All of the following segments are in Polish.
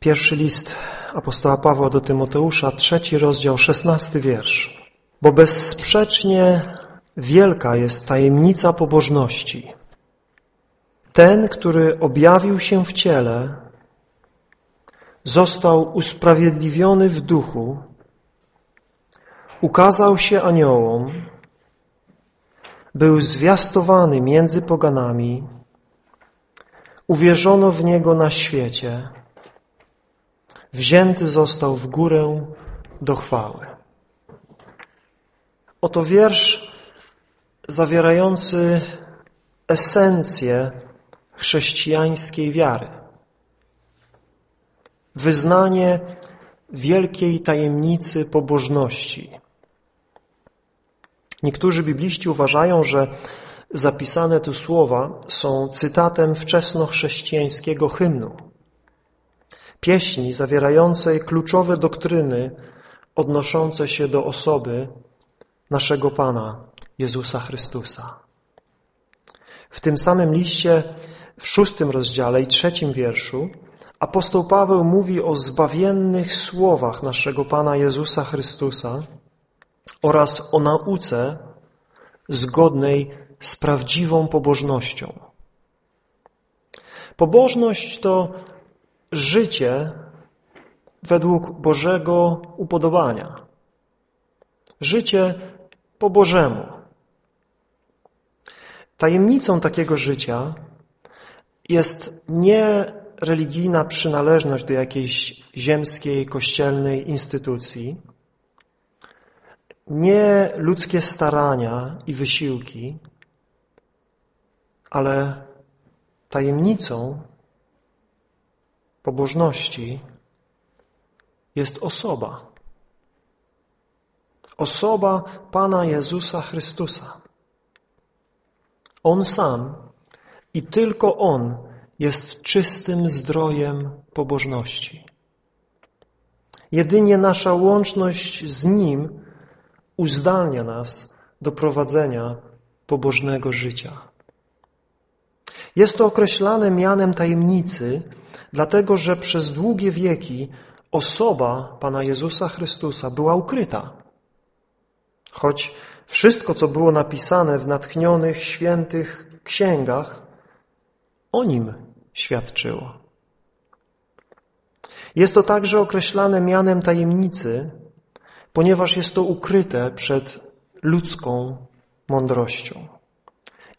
Pierwszy list apostoła Pawła do Tymoteusza, trzeci rozdział, szesnasty wiersz. Bo bezsprzecznie wielka jest tajemnica pobożności. Ten, który objawił się w ciele, został usprawiedliwiony w duchu, ukazał się aniołom, był zwiastowany między poganami, uwierzono w Niego na świecie, wzięty został w górę do chwały. Oto wiersz zawierający esencję chrześcijańskiej wiary. Wyznanie wielkiej tajemnicy pobożności. Niektórzy bibliści uważają, że zapisane tu słowa są cytatem wczesnochrześcijańskiego hymnu. Pieśni zawierającej kluczowe doktryny odnoszące się do osoby naszego Pana, Jezusa Chrystusa. W tym samym liście, w szóstym rozdziale i trzecim wierszu, apostoł Paweł mówi o zbawiennych słowach naszego Pana Jezusa Chrystusa oraz o nauce zgodnej z prawdziwą pobożnością. Pobożność to życie według Bożego upodobania. Życie po Bożemu. Tajemnicą takiego życia jest nie religijna przynależność do jakiejś ziemskiej, kościelnej instytucji, nie ludzkie starania i wysiłki, ale tajemnicą pobożności jest osoba. Osoba Pana Jezusa Chrystusa. On sam i tylko On jest czystym zdrojem pobożności. Jedynie nasza łączność z Nim uzdalnia nas do prowadzenia pobożnego życia. Jest to określane mianem tajemnicy, dlatego że przez długie wieki osoba Pana Jezusa Chrystusa była ukryta. Choć wszystko, co było napisane w natchnionych, świętych księgach, o Nim świadczyło. Jest to także określane mianem tajemnicy, ponieważ jest to ukryte przed ludzką mądrością.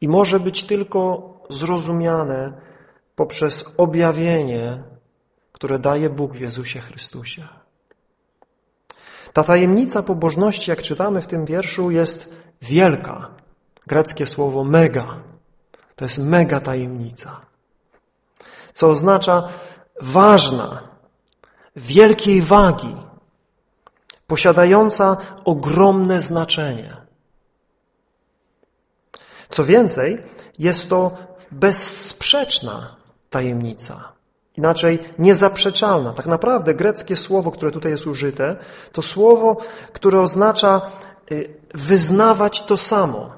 I może być tylko zrozumiane poprzez objawienie, które daje Bóg w Jezusie Chrystusie. Ta tajemnica pobożności, jak czytamy w tym wierszu, jest wielka. Greckie słowo mega. To jest mega tajemnica. Co oznacza ważna, wielkiej wagi, posiadająca ogromne znaczenie. Co więcej, jest to bezsprzeczna tajemnica. Inaczej niezaprzeczalna. Tak naprawdę greckie słowo, które tutaj jest użyte, to słowo, które oznacza y, wyznawać to samo.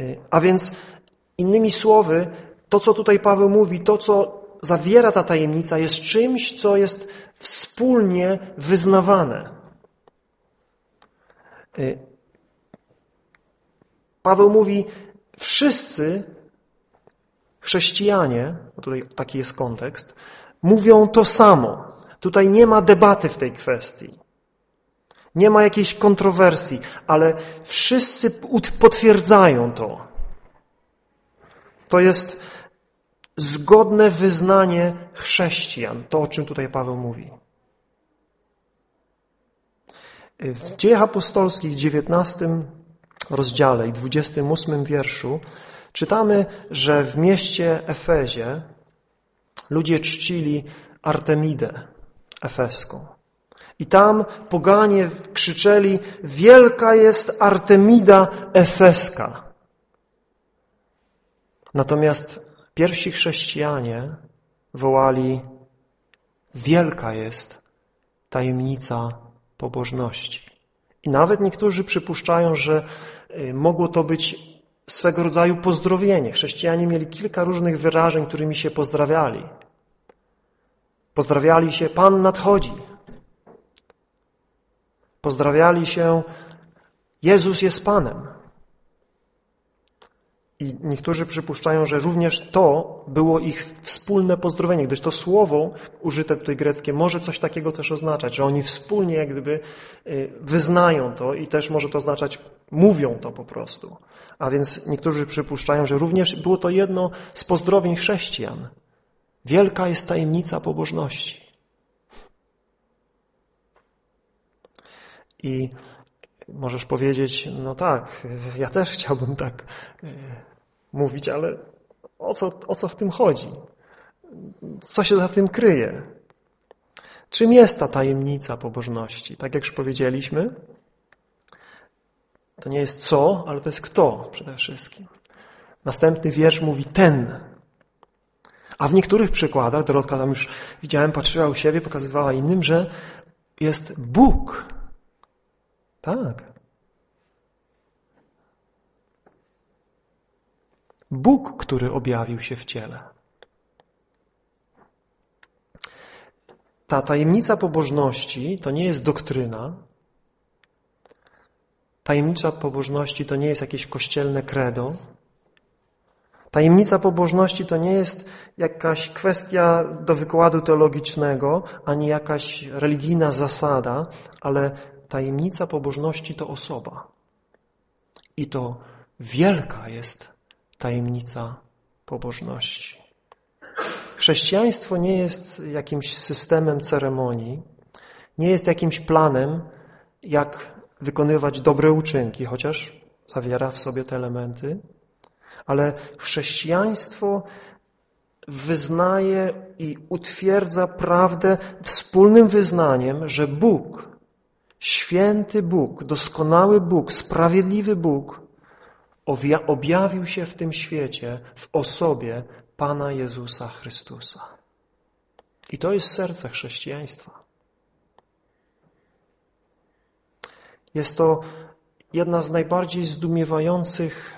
Y, a więc innymi słowy, to co tutaj Paweł mówi, to co zawiera ta tajemnica jest czymś, co jest wspólnie wyznawane. Paweł mówi, wszyscy chrześcijanie, tutaj taki jest kontekst, mówią to samo. Tutaj nie ma debaty w tej kwestii. Nie ma jakiejś kontrowersji, ale wszyscy potwierdzają to. To jest zgodne wyznanie chrześcijan, to o czym tutaj Paweł mówi. W dziejach apostolskich w 19 rozdziale i 28 wierszu czytamy, że w mieście Efezie ludzie czcili Artemidę Efeską. I tam poganie krzyczeli, wielka jest Artemida Efeska. Natomiast pierwsi chrześcijanie wołali, wielka jest tajemnica pobożności. I nawet niektórzy przypuszczają, że y, mogło to być swego rodzaju pozdrowienie. Chrześcijanie mieli kilka różnych wyrażeń, którymi się pozdrawiali. Pozdrawiali się, Pan nadchodzi. Pozdrawiali się, Jezus jest Panem. I niektórzy przypuszczają, że również to było ich wspólne pozdrowienie, gdyż to słowo użyte tutaj greckie może coś takiego też oznaczać, że oni wspólnie jak gdyby y, wyznają to i też może to oznaczać, mówią to po prostu. A więc niektórzy przypuszczają, że również było to jedno z pozdrowień chrześcijan. Wielka jest tajemnica pobożności. I możesz powiedzieć, no tak, ja też chciałbym tak e, mówić, ale o co, o co w tym chodzi? Co się za tym kryje? Czym jest ta tajemnica pobożności? Tak jak już powiedzieliśmy, to nie jest co, ale to jest kto przede wszystkim. Następny wiersz mówi ten. A w niektórych przykładach, Dorotka tam już widziałem, patrzyła u siebie, pokazywała innym, że jest Bóg. Tak. Bóg, który objawił się w ciele. Ta tajemnica pobożności to nie jest doktryna. Tajemnica pobożności to nie jest jakieś kościelne credo. Tajemnica pobożności to nie jest jakaś kwestia do wykładu teologicznego, ani jakaś religijna zasada, ale tajemnica pobożności to osoba. I to wielka jest tajemnica pobożności. Chrześcijaństwo nie jest jakimś systemem ceremonii, nie jest jakimś planem, jak wykonywać dobre uczynki, chociaż zawiera w sobie te elementy, ale chrześcijaństwo wyznaje i utwierdza prawdę wspólnym wyznaniem, że Bóg, święty Bóg, doskonały Bóg, sprawiedliwy Bóg objawił się w tym świecie w osobie Pana Jezusa Chrystusa. I to jest serce chrześcijaństwa. Jest to jedna z najbardziej zdumiewających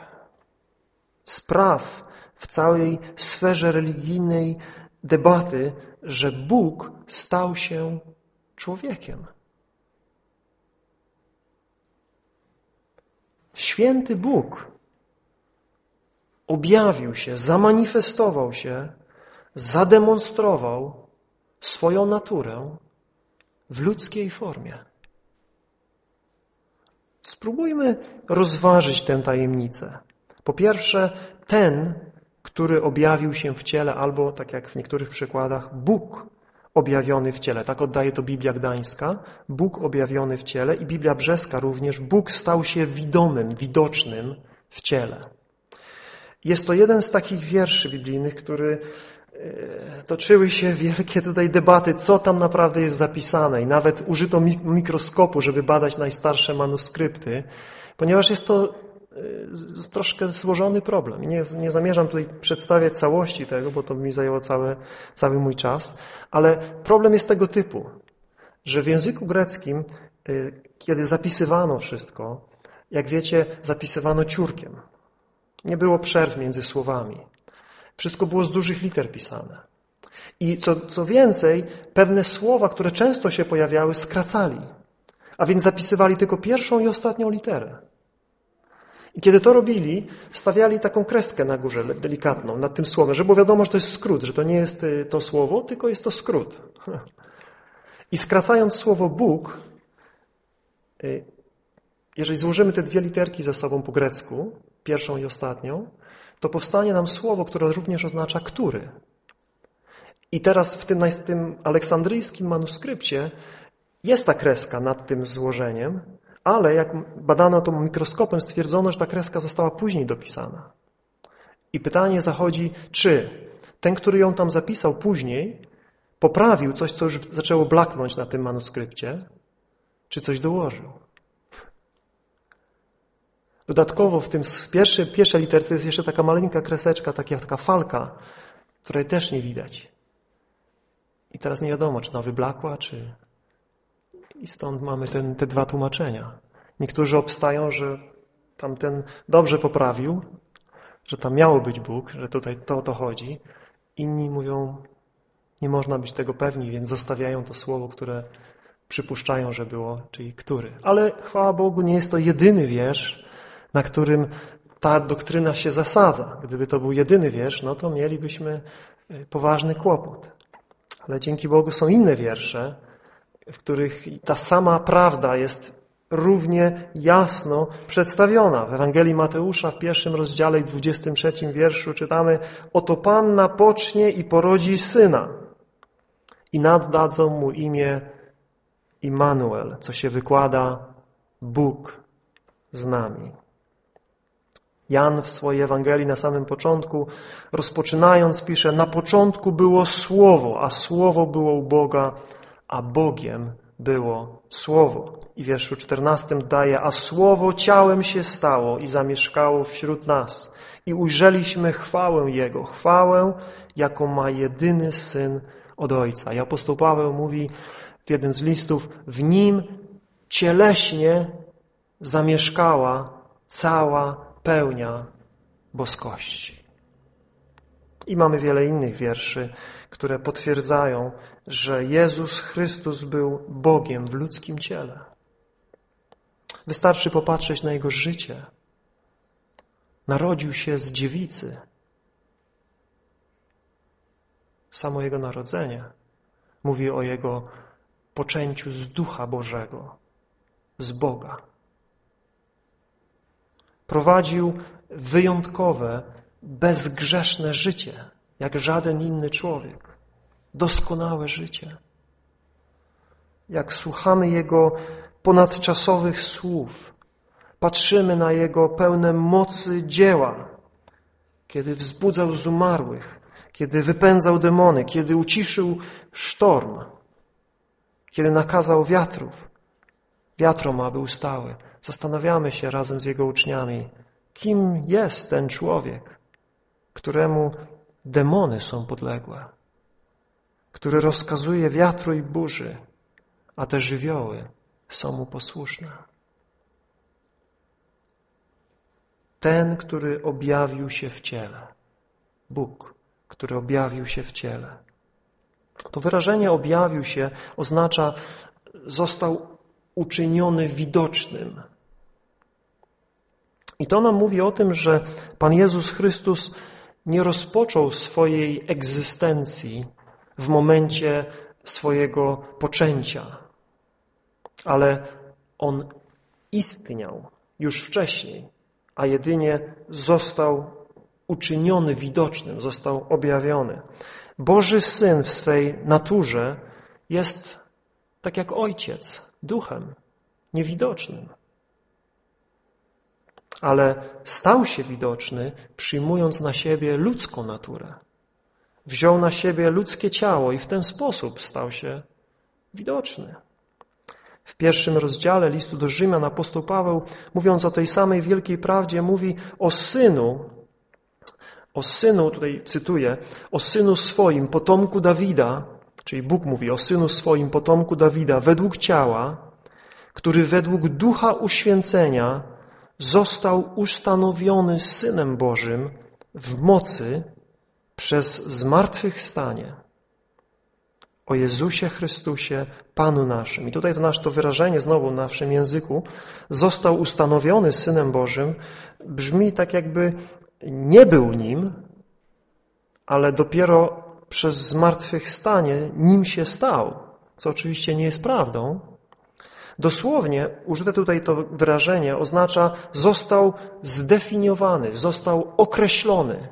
spraw w całej sferze religijnej debaty, że Bóg stał się człowiekiem. Święty Bóg objawił się, zamanifestował się, zademonstrował swoją naturę w ludzkiej formie. Spróbujmy rozważyć tę tajemnicę. Po pierwsze, ten, który objawił się w ciele, albo, tak jak w niektórych przykładach, Bóg objawiony w ciele. Tak oddaje to Biblia Gdańska. Bóg objawiony w ciele i Biblia Brzeska również. Bóg stał się widomym, widocznym w ciele. Jest to jeden z takich wierszy biblijnych, który e, toczyły się wielkie tutaj debaty, co tam naprawdę jest zapisane i nawet użyto mikroskopu, żeby badać najstarsze manuskrypty, ponieważ jest to troszkę złożony problem. Nie, nie zamierzam tutaj przedstawiać całości tego, bo to mi zajęło cały, cały mój czas, ale problem jest tego typu, że w języku greckim, e, kiedy zapisywano wszystko, jak wiecie, zapisywano ciurkiem. Nie było przerw między słowami. Wszystko było z dużych liter pisane. I co, co więcej, pewne słowa, które często się pojawiały, skracali. A więc zapisywali tylko pierwszą i ostatnią literę. I kiedy to robili, stawiali taką kreskę na górze, delikatną, nad tym słowem, żeby było wiadomo, że to jest skrót, że to nie jest y, to słowo, tylko jest to skrót. I skracając słowo Bóg, y, jeżeli złożymy te dwie literki ze sobą po grecku, pierwszą i ostatnią, to powstanie nam słowo, które również oznacza który. I teraz w tym, tym aleksandryjskim manuskrypcie jest ta kreska nad tym złożeniem, ale jak badano to mikroskopem, stwierdzono, że ta kreska została później dopisana. I pytanie zachodzi, czy ten, który ją tam zapisał później, poprawił coś, co już zaczęło blaknąć na tym manuskrypcie, czy coś dołożył. Dodatkowo w tym pierwszej, pierwszej literce jest jeszcze taka maleńka kreseczka, taka, taka falka, której też nie widać. I teraz nie wiadomo, czy ona wyblakła, czy... I stąd mamy ten, te dwa tłumaczenia. Niektórzy obstają, że tamten dobrze poprawił, że tam miało być Bóg, że tutaj to o to chodzi. Inni mówią, nie można być tego pewni, więc zostawiają to słowo, które przypuszczają, że było, czyli który. Ale chwała Bogu, nie jest to jedyny wiersz, na którym ta doktryna się zasadza. Gdyby to był jedyny wiersz, no to mielibyśmy y, poważny kłopot. Ale dzięki Bogu są inne wiersze, w których ta sama prawda jest równie jasno przedstawiona. W Ewangelii Mateusza w pierwszym rozdziale i 23 wierszu czytamy Oto Panna pocznie i porodzi syna i naddadzą mu imię Immanuel, co się wykłada Bóg z nami. Jan w swojej Ewangelii na samym początku, rozpoczynając, pisze, na początku było Słowo, a Słowo było u Boga, a Bogiem było Słowo. I w wierszu 14 daje, a Słowo ciałem się stało i zamieszkało wśród nas. I ujrzeliśmy chwałę Jego, chwałę, jaką ma jedyny Syn od Ojca. I apostoł Paweł mówi w jednym z listów, w Nim cieleśnie zamieszkała cała pełnia boskości. I mamy wiele innych wierszy, które potwierdzają, że Jezus Chrystus był Bogiem w ludzkim ciele. Wystarczy popatrzeć na Jego życie. Narodził się z dziewicy. Samo Jego narodzenie mówi o Jego poczęciu z Ducha Bożego, z Boga. Prowadził wyjątkowe, bezgrzeszne życie, jak żaden inny człowiek. Doskonałe życie. Jak słuchamy Jego ponadczasowych słów, patrzymy na Jego pełne mocy dzieła, kiedy wzbudzał z umarłych, kiedy wypędzał demony, kiedy uciszył sztorm, kiedy nakazał wiatrów, wiatrom, aby ustały. Zastanawiamy się razem z Jego uczniami, kim jest ten człowiek, któremu demony są podległe, który rozkazuje wiatru i burzy, a te żywioły są mu posłuszne. Ten, który objawił się w ciele. Bóg, który objawił się w ciele. To wyrażenie objawił się oznacza został uczyniony widocznym. I to nam mówi o tym, że Pan Jezus Chrystus nie rozpoczął swojej egzystencji w momencie swojego poczęcia, ale On istniał już wcześniej, a jedynie został uczyniony widocznym, został objawiony. Boży Syn w swej naturze jest tak jak Ojciec, duchem, niewidocznym. Ale stał się widoczny, przyjmując na siebie ludzką naturę. Wziął na siebie ludzkie ciało i w ten sposób stał się widoczny. W pierwszym rozdziale listu do Rzymian apostoł Paweł, mówiąc o tej samej wielkiej prawdzie, mówi o Synu, o Synu, tutaj cytuję, o Synu swoim, potomku Dawida, czyli Bóg mówi o Synu swoim, potomku Dawida, według ciała, który według ducha uświęcenia został ustanowiony Synem Bożym w mocy przez zmartwychwstanie o Jezusie Chrystusie, Panu naszym. I tutaj to nasz to wyrażenie znowu w naszym języku został ustanowiony Synem Bożym brzmi tak jakby nie był Nim, ale dopiero przez zmartwychwstanie Nim się stał, co oczywiście nie jest prawdą. Dosłownie użyte tutaj to wyrażenie oznacza został zdefiniowany, został określony,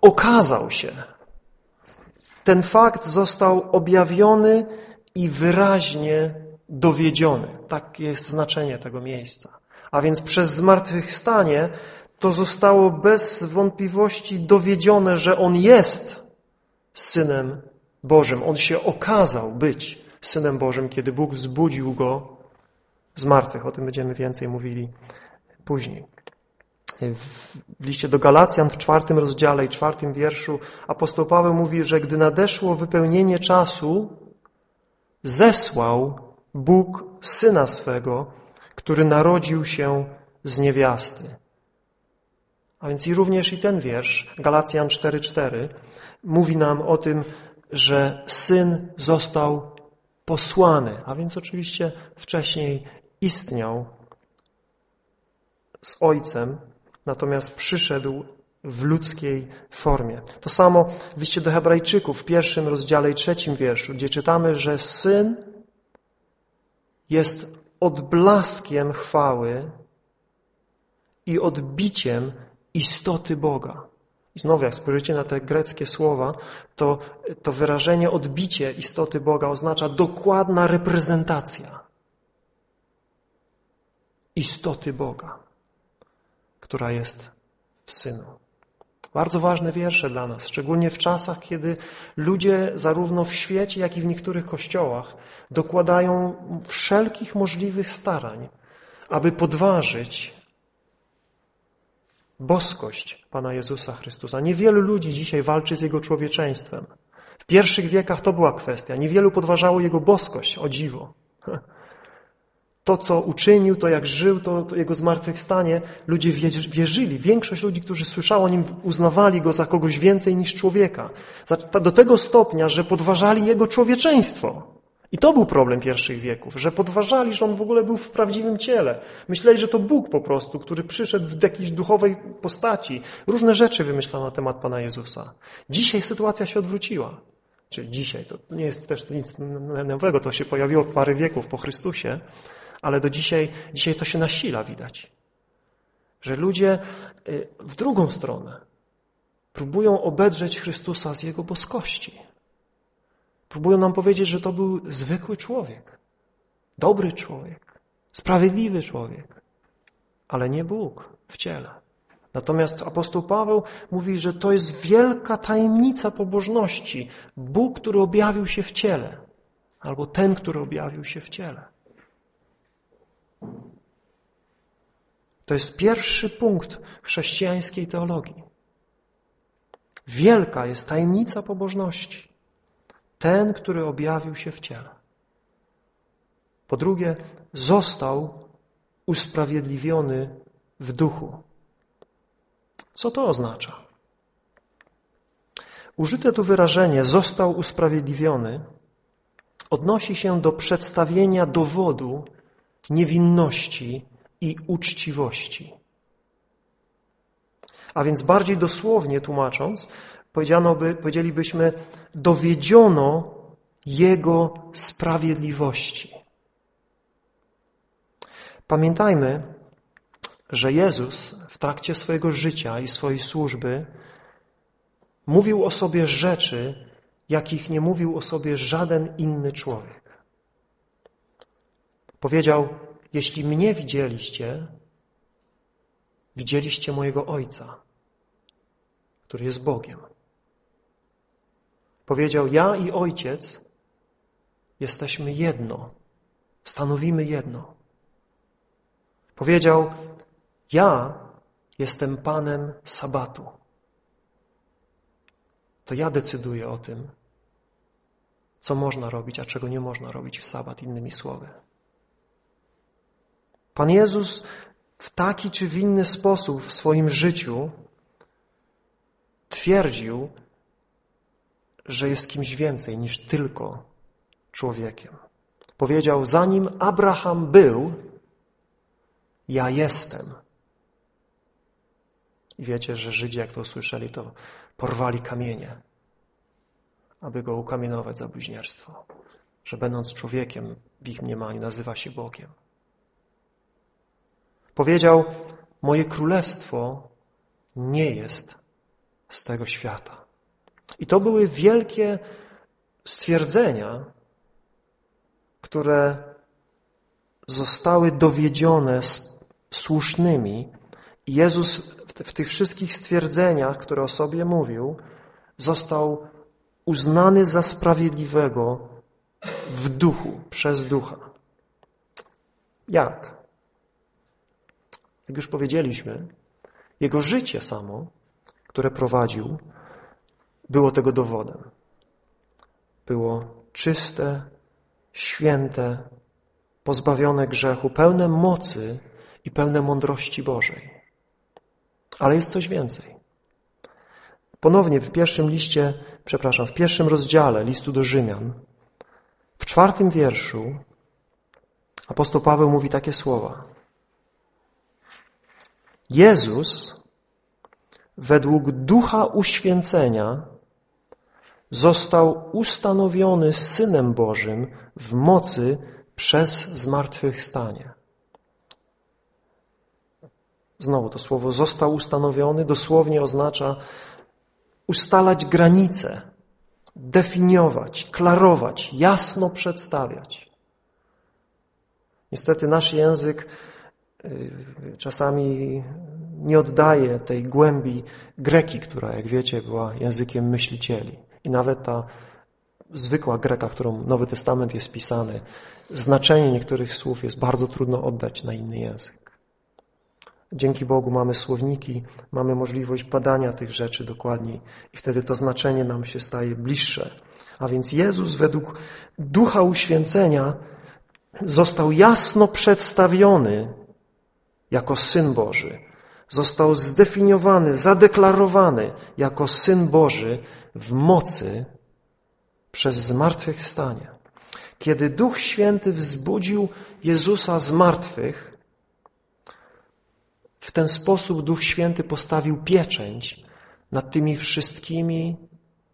okazał się. Ten fakt został objawiony i wyraźnie dowiedziony. Tak jest znaczenie tego miejsca. A więc przez zmartwychwstanie to zostało bez wątpliwości dowiedzione, że On jest Synem Bożym. On się okazał być Synem Bożym, kiedy Bóg wzbudził Go z martwych. O tym będziemy więcej mówili później. W liście do Galacjan w czwartym rozdziale i czwartym wierszu apostoł Paweł mówi, że gdy nadeszło wypełnienie czasu, zesłał Bóg Syna swego, który narodził się z niewiasty. A więc i również i ten wiersz, Galacjan 4:4, mówi nam o tym, że Syn został posłany, a więc oczywiście wcześniej istniał z Ojcem, natomiast przyszedł w ludzkiej formie. To samo w liście do Hebrajczyków w pierwszym rozdziale i trzecim wierszu, gdzie czytamy, że Syn jest odblaskiem chwały i odbiciem istoty Boga. I znowu, jak spojrzycie na te greckie słowa, to, to wyrażenie odbicie istoty Boga oznacza dokładna reprezentacja istoty Boga, która jest w Synu. Bardzo ważne wiersze dla nas, szczególnie w czasach, kiedy ludzie zarówno w świecie, jak i w niektórych kościołach dokładają wszelkich możliwych starań, aby podważyć boskość Pana Jezusa Chrystusa. Niewielu ludzi dzisiaj walczy z Jego człowieczeństwem. W pierwszych wiekach to była kwestia. Niewielu podważało Jego boskość, o dziwo. To, co uczynił, to jak żył, to, to Jego zmartwychwstanie, ludzie wierzyli. Większość ludzi, którzy słyszało o Nim, uznawali Go za kogoś więcej niż człowieka. Do tego stopnia, że podważali Jego człowieczeństwo. I to był problem pierwszych wieków, że podważali, że on w ogóle był w prawdziwym ciele. Myśleli, że to Bóg po prostu, który przyszedł w jakiejś duchowej postaci. Różne rzeczy wymyślał na temat Pana Jezusa. Dzisiaj sytuacja się odwróciła. Czyli dzisiaj, to nie jest też nic nowego, to się pojawiło parę wieków po Chrystusie, ale do dzisiaj, dzisiaj to się nasila widać. Że ludzie y, w drugą stronę próbują obedrzeć Chrystusa z Jego boskości. Próbują nam powiedzieć, że to był zwykły człowiek, dobry człowiek, sprawiedliwy człowiek, ale nie Bóg w ciele. Natomiast apostoł Paweł mówi, że to jest wielka tajemnica pobożności. Bóg, który objawił się w ciele, albo ten, który objawił się w ciele. To jest pierwszy punkt chrześcijańskiej teologii. Wielka jest tajemnica pobożności. Ten, który objawił się w ciele. Po drugie, został usprawiedliwiony w duchu. Co to oznacza? Użyte tu wyrażenie został usprawiedliwiony odnosi się do przedstawienia dowodu niewinności i uczciwości. A więc bardziej dosłownie tłumacząc, powiedziano by, powiedzielibyśmy, dowiedziono Jego sprawiedliwości. Pamiętajmy, że Jezus w trakcie swojego życia i swojej służby mówił o sobie rzeczy, jakich nie mówił o sobie żaden inny człowiek. Powiedział, jeśli mnie widzieliście, widzieliście mojego Ojca, który jest Bogiem. Powiedział, ja i Ojciec jesteśmy jedno, stanowimy jedno. Powiedział, ja jestem Panem Sabatu. To ja decyduję o tym, co można robić, a czego nie można robić w sabat, innymi słowy. Pan Jezus w taki czy w inny sposób w swoim życiu twierdził, że jest kimś więcej niż tylko człowiekiem. Powiedział, zanim Abraham był, ja jestem. I wiecie, że Żydzi, jak to usłyszeli, to porwali kamienie, aby go ukamienować za bluźnierstwo. Że będąc człowiekiem w ich mniemaniu nazywa się Bogiem. Powiedział, moje królestwo nie jest z tego świata. I to były wielkie stwierdzenia, które zostały dowiedzione słusznymi. I Jezus w tych wszystkich stwierdzeniach, które o sobie mówił, został uznany za sprawiedliwego w duchu, przez ducha. Jak? Jak już powiedzieliśmy, jego życie samo, które prowadził, było tego dowodem. Było czyste, święte, pozbawione grzechu, pełne mocy i pełne mądrości Bożej. Ale jest coś więcej. Ponownie w pierwszym liście, przepraszam, w pierwszym rozdziale listu do Rzymian, w czwartym wierszu apostoł Paweł mówi takie słowa. Jezus według ducha uświęcenia został ustanowiony Synem Bożym w mocy przez zmartwychwstanie. Znowu to słowo został ustanowiony dosłownie oznacza ustalać granice, definiować, klarować, jasno przedstawiać. Niestety nasz język czasami nie oddaje tej głębi greki, która, jak wiecie, była językiem myślicieli. I nawet ta zwykła greka, którą Nowy Testament jest pisany, znaczenie niektórych słów jest bardzo trudno oddać na inny język. Dzięki Bogu mamy słowniki, mamy możliwość badania tych rzeczy dokładniej i wtedy to znaczenie nam się staje bliższe. A więc Jezus według Ducha Uświęcenia został jasno przedstawiony jako Syn Boży. Został zdefiniowany, zadeklarowany jako Syn Boży w mocy przez zmartwychwstanie. Kiedy Duch Święty wzbudził Jezusa z martwych, w ten sposób Duch Święty postawił pieczęć nad tymi wszystkimi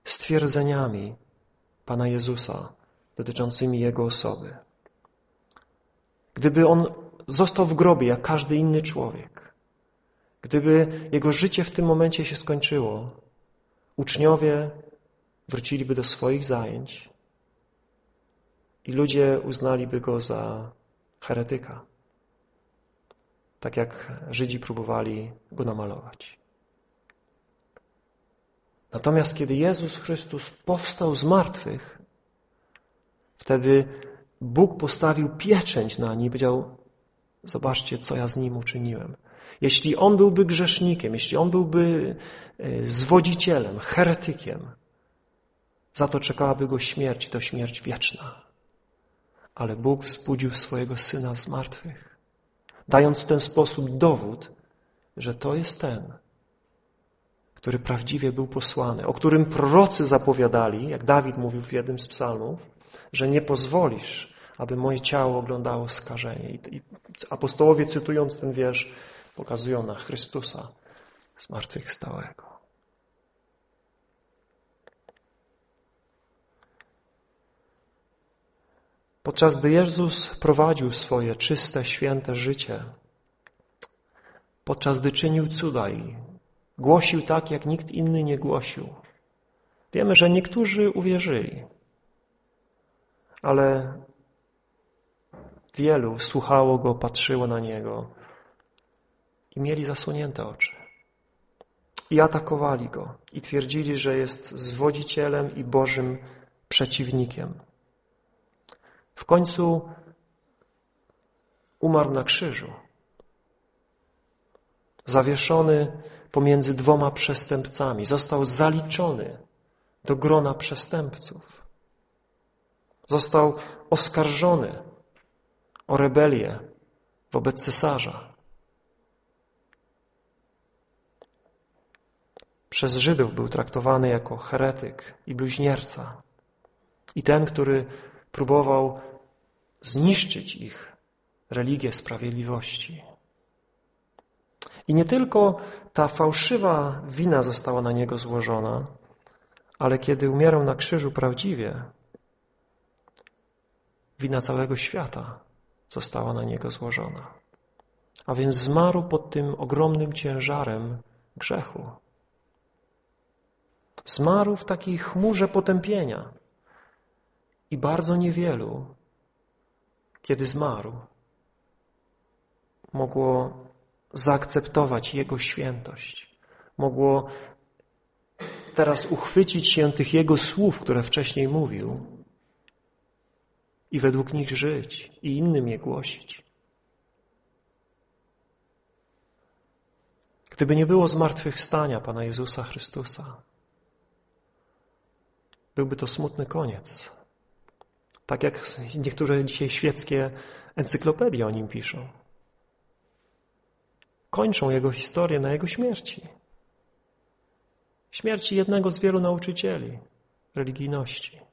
stwierdzeniami Pana Jezusa dotyczącymi Jego osoby. Gdyby On został w grobie jak każdy inny człowiek, gdyby Jego życie w tym momencie się skończyło, uczniowie wróciliby do swoich zajęć i ludzie uznaliby Go za heretyka tak jak Żydzi próbowali go namalować. Natomiast kiedy Jezus Chrystus powstał z martwych, wtedy Bóg postawił pieczęć na nim i powiedział, zobaczcie, co ja z nim uczyniłem. Jeśli on byłby grzesznikiem, jeśli on byłby e, zwodzicielem, heretykiem, za to czekałaby go śmierć, to śmierć wieczna. Ale Bóg wzbudził swojego Syna z martwych dając w ten sposób dowód, że to jest ten, który prawdziwie był posłany, o którym prorocy zapowiadali, jak Dawid mówił w jednym z psalmów, że nie pozwolisz, aby moje ciało oglądało skażenie. I apostołowie cytując ten wiersz pokazują na Chrystusa zmartwychwstałego. Podczas gdy Jezus prowadził swoje czyste, święte życie, podczas gdy czynił cuda i głosił tak, jak nikt inny nie głosił, wiemy, że niektórzy uwierzyli, ale wielu słuchało Go, patrzyło na Niego i mieli zasłonięte oczy. I atakowali Go i twierdzili, że jest zwodzicielem i Bożym przeciwnikiem. W końcu umarł na krzyżu. Zawieszony pomiędzy dwoma przestępcami. Został zaliczony do grona przestępców. Został oskarżony o rebelię wobec cesarza. Przez Żydów był traktowany jako heretyk i bluźnierca. I ten, który próbował zniszczyć ich religię sprawiedliwości. I nie tylko ta fałszywa wina została na niego złożona, ale kiedy umierał na krzyżu prawdziwie, wina całego świata została na niego złożona. A więc zmarł pod tym ogromnym ciężarem grzechu. Zmarł w takiej chmurze potępienia. I bardzo niewielu kiedy zmarł, mogło zaakceptować Jego świętość. Mogło teraz uchwycić się tych Jego słów, które wcześniej mówił i według nich żyć i innym je głosić. Gdyby nie było zmartwychwstania Pana Jezusa Chrystusa, byłby to smutny koniec Tak jak niektóre dzisiaj świeckie encyklopedie o nim piszą. Kończą jego historię na jego śmierci. Śmierci jednego z wielu nauczycieli religijności.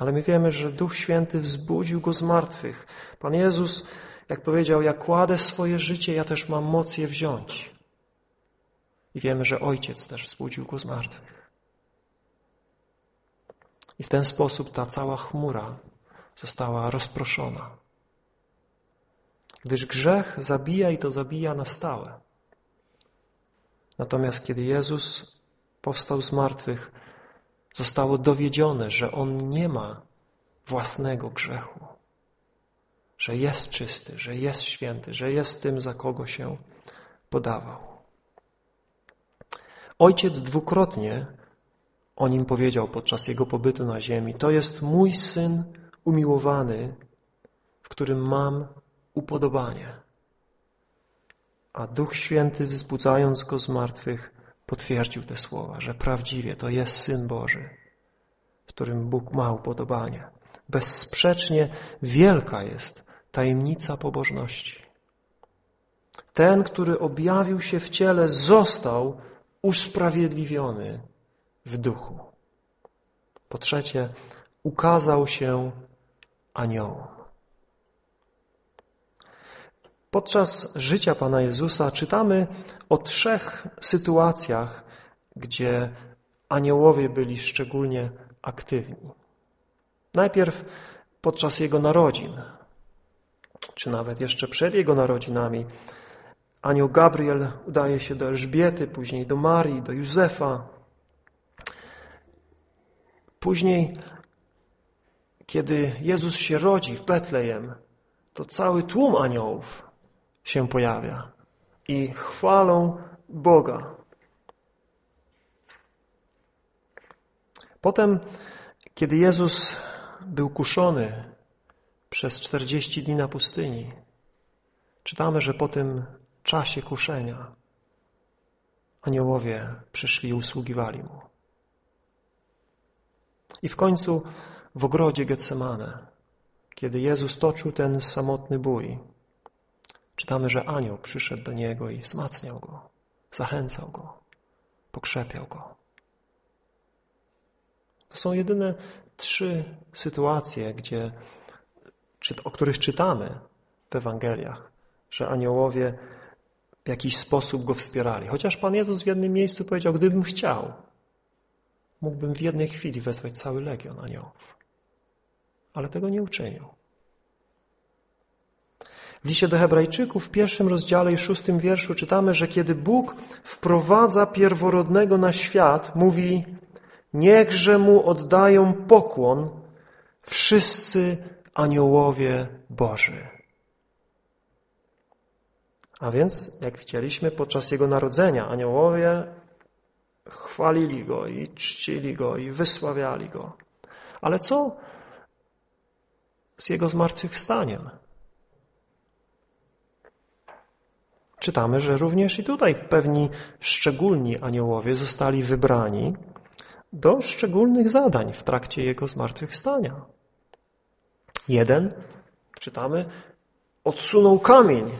Ale my wiemy, że Duch Święty wzbudził go z martwych. Pan Jezus, jak powiedział, ja kładę swoje życie, ja też mam moc je wziąć. I wiemy, że Ojciec też wzbudził go z martwych. I w ten sposób ta cała chmura została rozproszona. Gdyż grzech zabija i to zabija na stałe. Natomiast kiedy Jezus powstał z martwych, zostało dowiedzione, że On nie ma własnego grzechu, że jest czysty, że jest święty, że jest tym, za kogo się podawał. Ojciec dwukrotnie o nim powiedział podczas jego pobytu na ziemi, to jest mój syn umiłowany, w którym mam upodobanie. A Duch Święty, wzbudzając go z martwych, potwierdził te słowa, że prawdziwie to jest Syn Boży, w którym Bóg ma upodobanie. Bezsprzecznie wielka jest tajemnica pobożności. Ten, który objawił się w ciele, został usprawiedliwiony w duchu. Po trzecie, ukazał się aniołom. Podczas życia Pana Jezusa czytamy o trzech sytuacjach, gdzie aniołowie byli szczególnie aktywni. Najpierw podczas Jego narodzin, czy nawet jeszcze przed Jego narodzinami, anioł Gabriel udaje się do Elżbiety, później do Marii, do Józefa. Później, kiedy Jezus się rodzi w Betlejem, to cały tłum aniołów się pojawia i chwalą Boga. Potem, kiedy Jezus był kuszony przez 40 dni na pustyni, czytamy, że po tym czasie kuszenia aniołowie przyszli i usługiwali Mu. I w końcu w ogrodzie Getsemane, kiedy Jezus toczył ten samotny bój, Czytamy, że anioł przyszedł do niego i wzmacniał go, zachęcał go, pokrzepiał go. To są jedyne trzy sytuacje, gdzie, o których czytamy w Ewangeliach, że aniołowie w jakiś sposób go wspierali. Chociaż Pan Jezus w jednym miejscu powiedział, gdybym chciał, mógłbym w jednej chwili wezwać cały legion aniołów. Ale tego nie uczynił. W liście do Hebrajczyków w pierwszym rozdziale i szóstym wierszu czytamy, że kiedy Bóg wprowadza pierworodnego na świat, mówi niechże Mu oddają pokłon wszyscy aniołowie Boży. A więc, jak widzieliśmy, podczas Jego narodzenia aniołowie chwalili Go i czcili Go i wysławiali Go. Ale co z Jego zmartwychwstaniem? Czytamy, że również i tutaj pewni szczególni aniołowie zostali wybrani do szczególnych zadań w trakcie Jego zmartwychwstania. Jeden, czytamy, odsunął kamień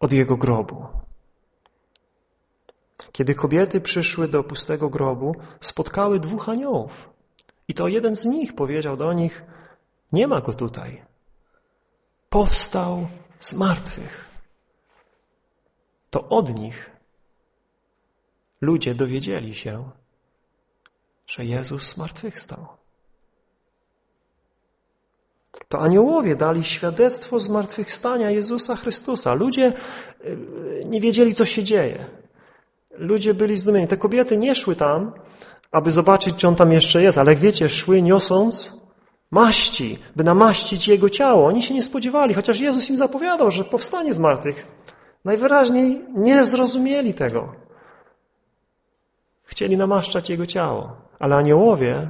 od Jego grobu. Kiedy kobiety przyszły do pustego grobu, spotkały dwóch aniołów. I to jeden z nich powiedział do nich, nie ma go tutaj. Powstał z martwych to od nich ludzie dowiedzieli się, że Jezus zmartwychwstał. To aniołowie dali świadectwo zmartwychwstania Jezusa Chrystusa. Ludzie y, nie wiedzieli, co się dzieje. Ludzie byli zdumieni. Te kobiety nie szły tam, aby zobaczyć, czy On tam jeszcze jest, ale jak wiecie, szły niosąc maści, by namaścić Jego ciało. Oni się nie spodziewali, chociaż Jezus im zapowiadał, że powstanie z martwych. Najwyraźniej nie zrozumieli tego. Chcieli namaszczać Jego ciało, ale aniołowie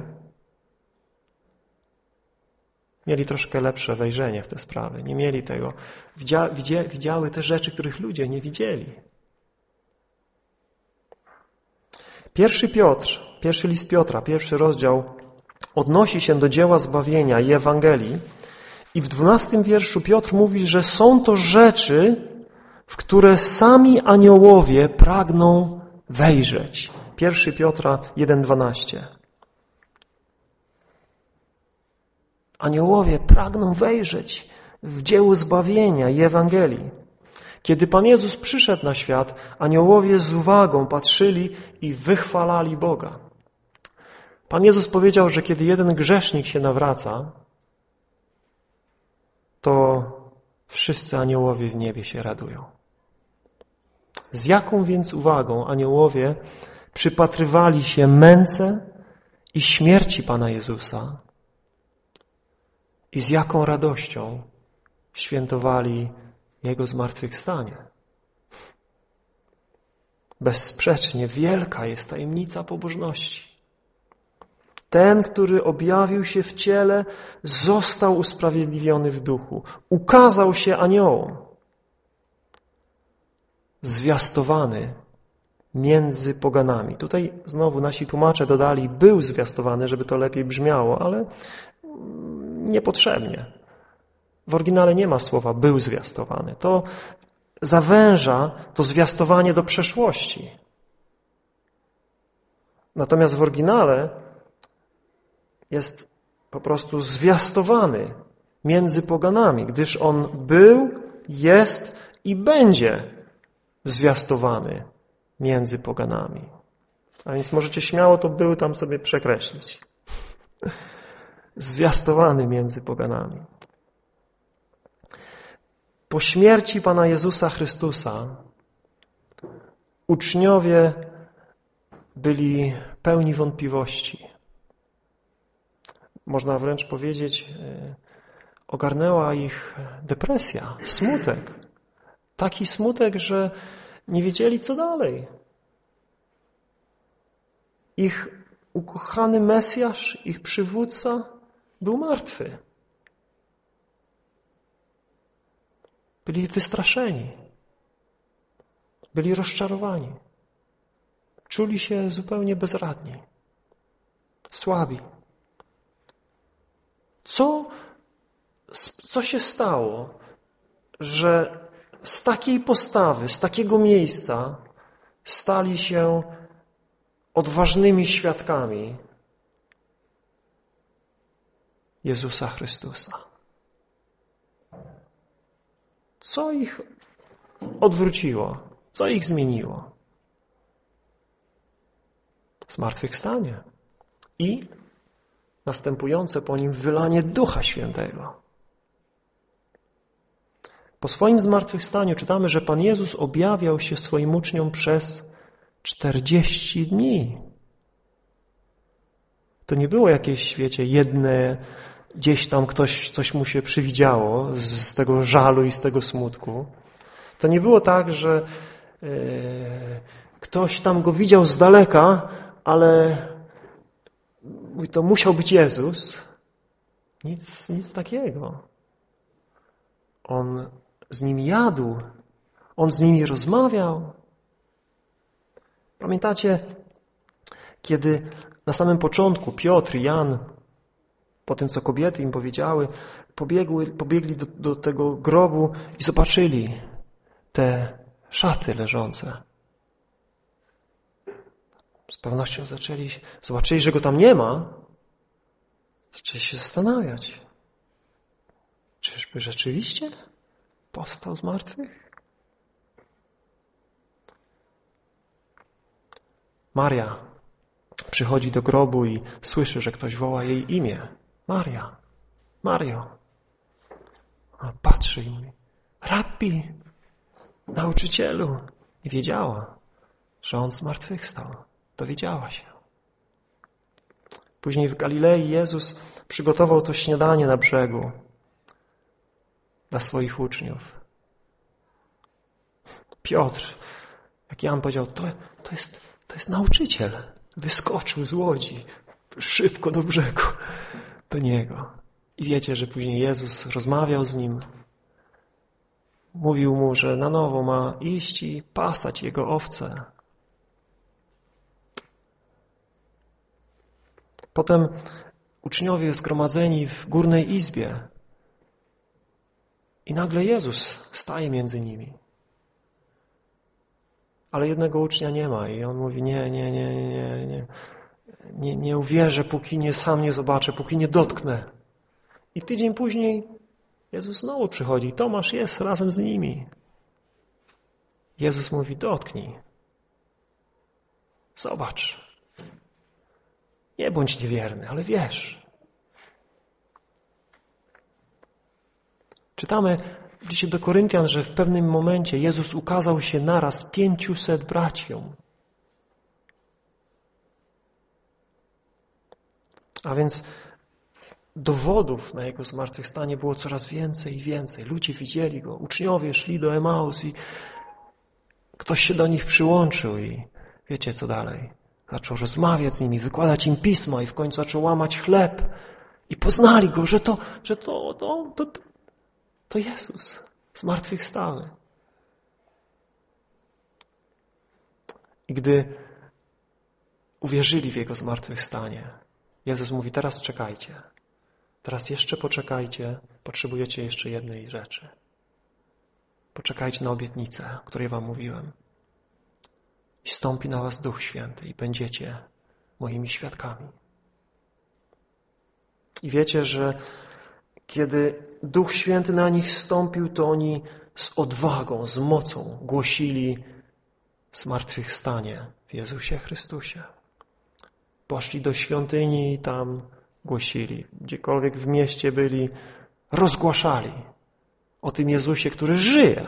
mieli troszkę lepsze wejrzenie w te sprawy. Nie mieli tego. Widzia, widzia, widziały te rzeczy, których ludzie nie widzieli. Pierwszy Piotr, pierwszy list Piotra, pierwszy rozdział, odnosi się do dzieła zbawienia i Ewangelii i w dwunastym wierszu Piotr mówi, że są to rzeczy, w które sami aniołowie pragną wejrzeć. 1 Piotra 1,12 Aniołowie pragną wejrzeć w dzieło zbawienia i Ewangelii. Kiedy Pan Jezus przyszedł na świat, aniołowie z uwagą patrzyli i wychwalali Boga. Pan Jezus powiedział, że kiedy jeden grzesznik się nawraca, to wszyscy aniołowie w niebie się radują. Z jaką więc uwagą aniołowie przypatrywali się męce i śmierci Pana Jezusa i z jaką radością świętowali Jego zmartwychwstanie. Bezsprzecznie wielka jest tajemnica pobożności. Ten, który objawił się w ciele, został usprawiedliwiony w duchu. Ukazał się aniołom. Zwiastowany między poganami. Tutaj znowu nasi tłumacze dodali, był zwiastowany, żeby to lepiej brzmiało, ale niepotrzebnie. W oryginale nie ma słowa był zwiastowany. To zawęża to zwiastowanie do przeszłości. Natomiast w oryginale jest po prostu zwiastowany między poganami, gdyż on był, jest i będzie zwiastowany między poganami. A więc możecie śmiało to był tam sobie przekreślić. Zwiastowany między poganami. Po śmierci Pana Jezusa Chrystusa uczniowie byli pełni wątpliwości. Można wręcz powiedzieć, e, ogarnęła ich depresja, smutek. Taki smutek, że nie wiedzieli, co dalej. Ich ukochany Mesjasz, ich przywódca był martwy. Byli wystraszeni. Byli rozczarowani. Czuli się zupełnie bezradni. Słabi. Co, co się stało, że z takiej postawy, z takiego miejsca stali się odważnymi świadkami Jezusa Chrystusa. Co ich odwróciło? Co ich zmieniło? Zmartwychwstanie i następujące po nim wylanie Ducha Świętego. Po swoim zmartwychwstaniu czytamy, że Pan Jezus objawiał się swoim uczniom przez 40 dni. To nie było jakieś, wiecie, jedne, gdzieś tam ktoś, coś mu się przywidziało z, tego żalu i z tego smutku. To nie było tak, że e, ktoś tam go widział z daleka, ale to musiał być Jezus. Nic, nic takiego. On z nimi jadł, on z nimi rozmawiał. Pamiętacie, kiedy na samym początku Piotr i Jan, po tym co kobiety im powiedziały, pobiegły, pobiegli do, do tego grobu i zobaczyli te szaty leżące. Z pewnością zaczęli, zobaczyli, że go tam nie ma, zaczęli się zastanawiać. Czyżby rzeczywiście powstał z martwych? Maria przychodzi do grobu i słyszy, że ktoś woła jej imię. Maria, Mario. A patrzy i mówi, rabbi, nauczycielu. I wiedziała, że on zmartwychwstał. Dowiedziała się. Później w Galilei Jezus przygotował to śniadanie na brzegu dla swoich uczniów. Piotr, jak Jan powiedział, to, to, jest, to jest nauczyciel. Wyskoczył z łodzi szybko do brzegu do niego. I wiecie, że później Jezus rozmawiał z nim. Mówił mu, że na nowo ma iść i pasać jego owce. Potem uczniowie zgromadzeni w górnej izbie i nagle Jezus staje między nimi. Ale jednego ucznia nie ma i on mówi, nie, nie, nie, nie, nie, nie, nie uwierzę, póki nie sam nie zobaczę, póki nie dotknę. I tydzień później Jezus znowu przychodzi. Tomasz jest razem z nimi. Jezus mówi, dotknij. Zobacz. Nie bądź niewierny, ale wiesz. Czytamy w liście do Koryntian, że w pewnym momencie Jezus ukazał się naraz pięciuset braciom. A więc dowodów na Jego zmartwychwstanie było coraz więcej i więcej. Ludzie widzieli Go, uczniowie szli do Emaus i ktoś się do nich przyłączył i wiecie co dalej. Zaczął rozmawiać z nimi, wykładać im pisma i w końcu zaczął łamać chleb i poznali Go, że to, że to, to, to, to Jezus zmartwychwstały. I gdy uwierzyli w Jego zmartwychwstanie, Jezus mówi, teraz czekajcie. Teraz jeszcze poczekajcie, potrzebujecie jeszcze jednej rzeczy. Poczekajcie na obietnicę, o której wam mówiłem. I stąpi na was Duch Święty i będziecie moimi świadkami. I wiecie, że kiedy Duch Święty na nich stąpił, to oni z odwagą, z mocą głosili zmartwychwstanie w Jezusie Chrystusie. Poszli do świątyni i tam głosili. Gdziekolwiek w mieście byli, rozgłaszali o tym Jezusie, który żyje.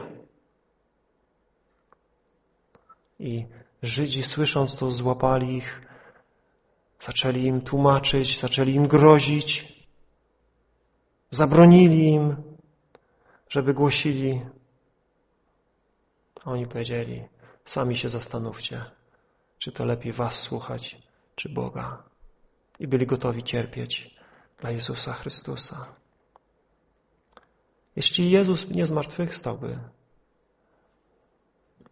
I Żydzi słysząc to złapali ich, zaczęli im tłumaczyć, zaczęli im grozić, zabronili im, żeby głosili. Oni powiedzieli, sami się zastanówcie, czy to lepiej was słuchać, czy Boga i byli gotowi cierpieć dla Jezusa Chrystusa. Jeśli Jezus nie zmartwychwstałby,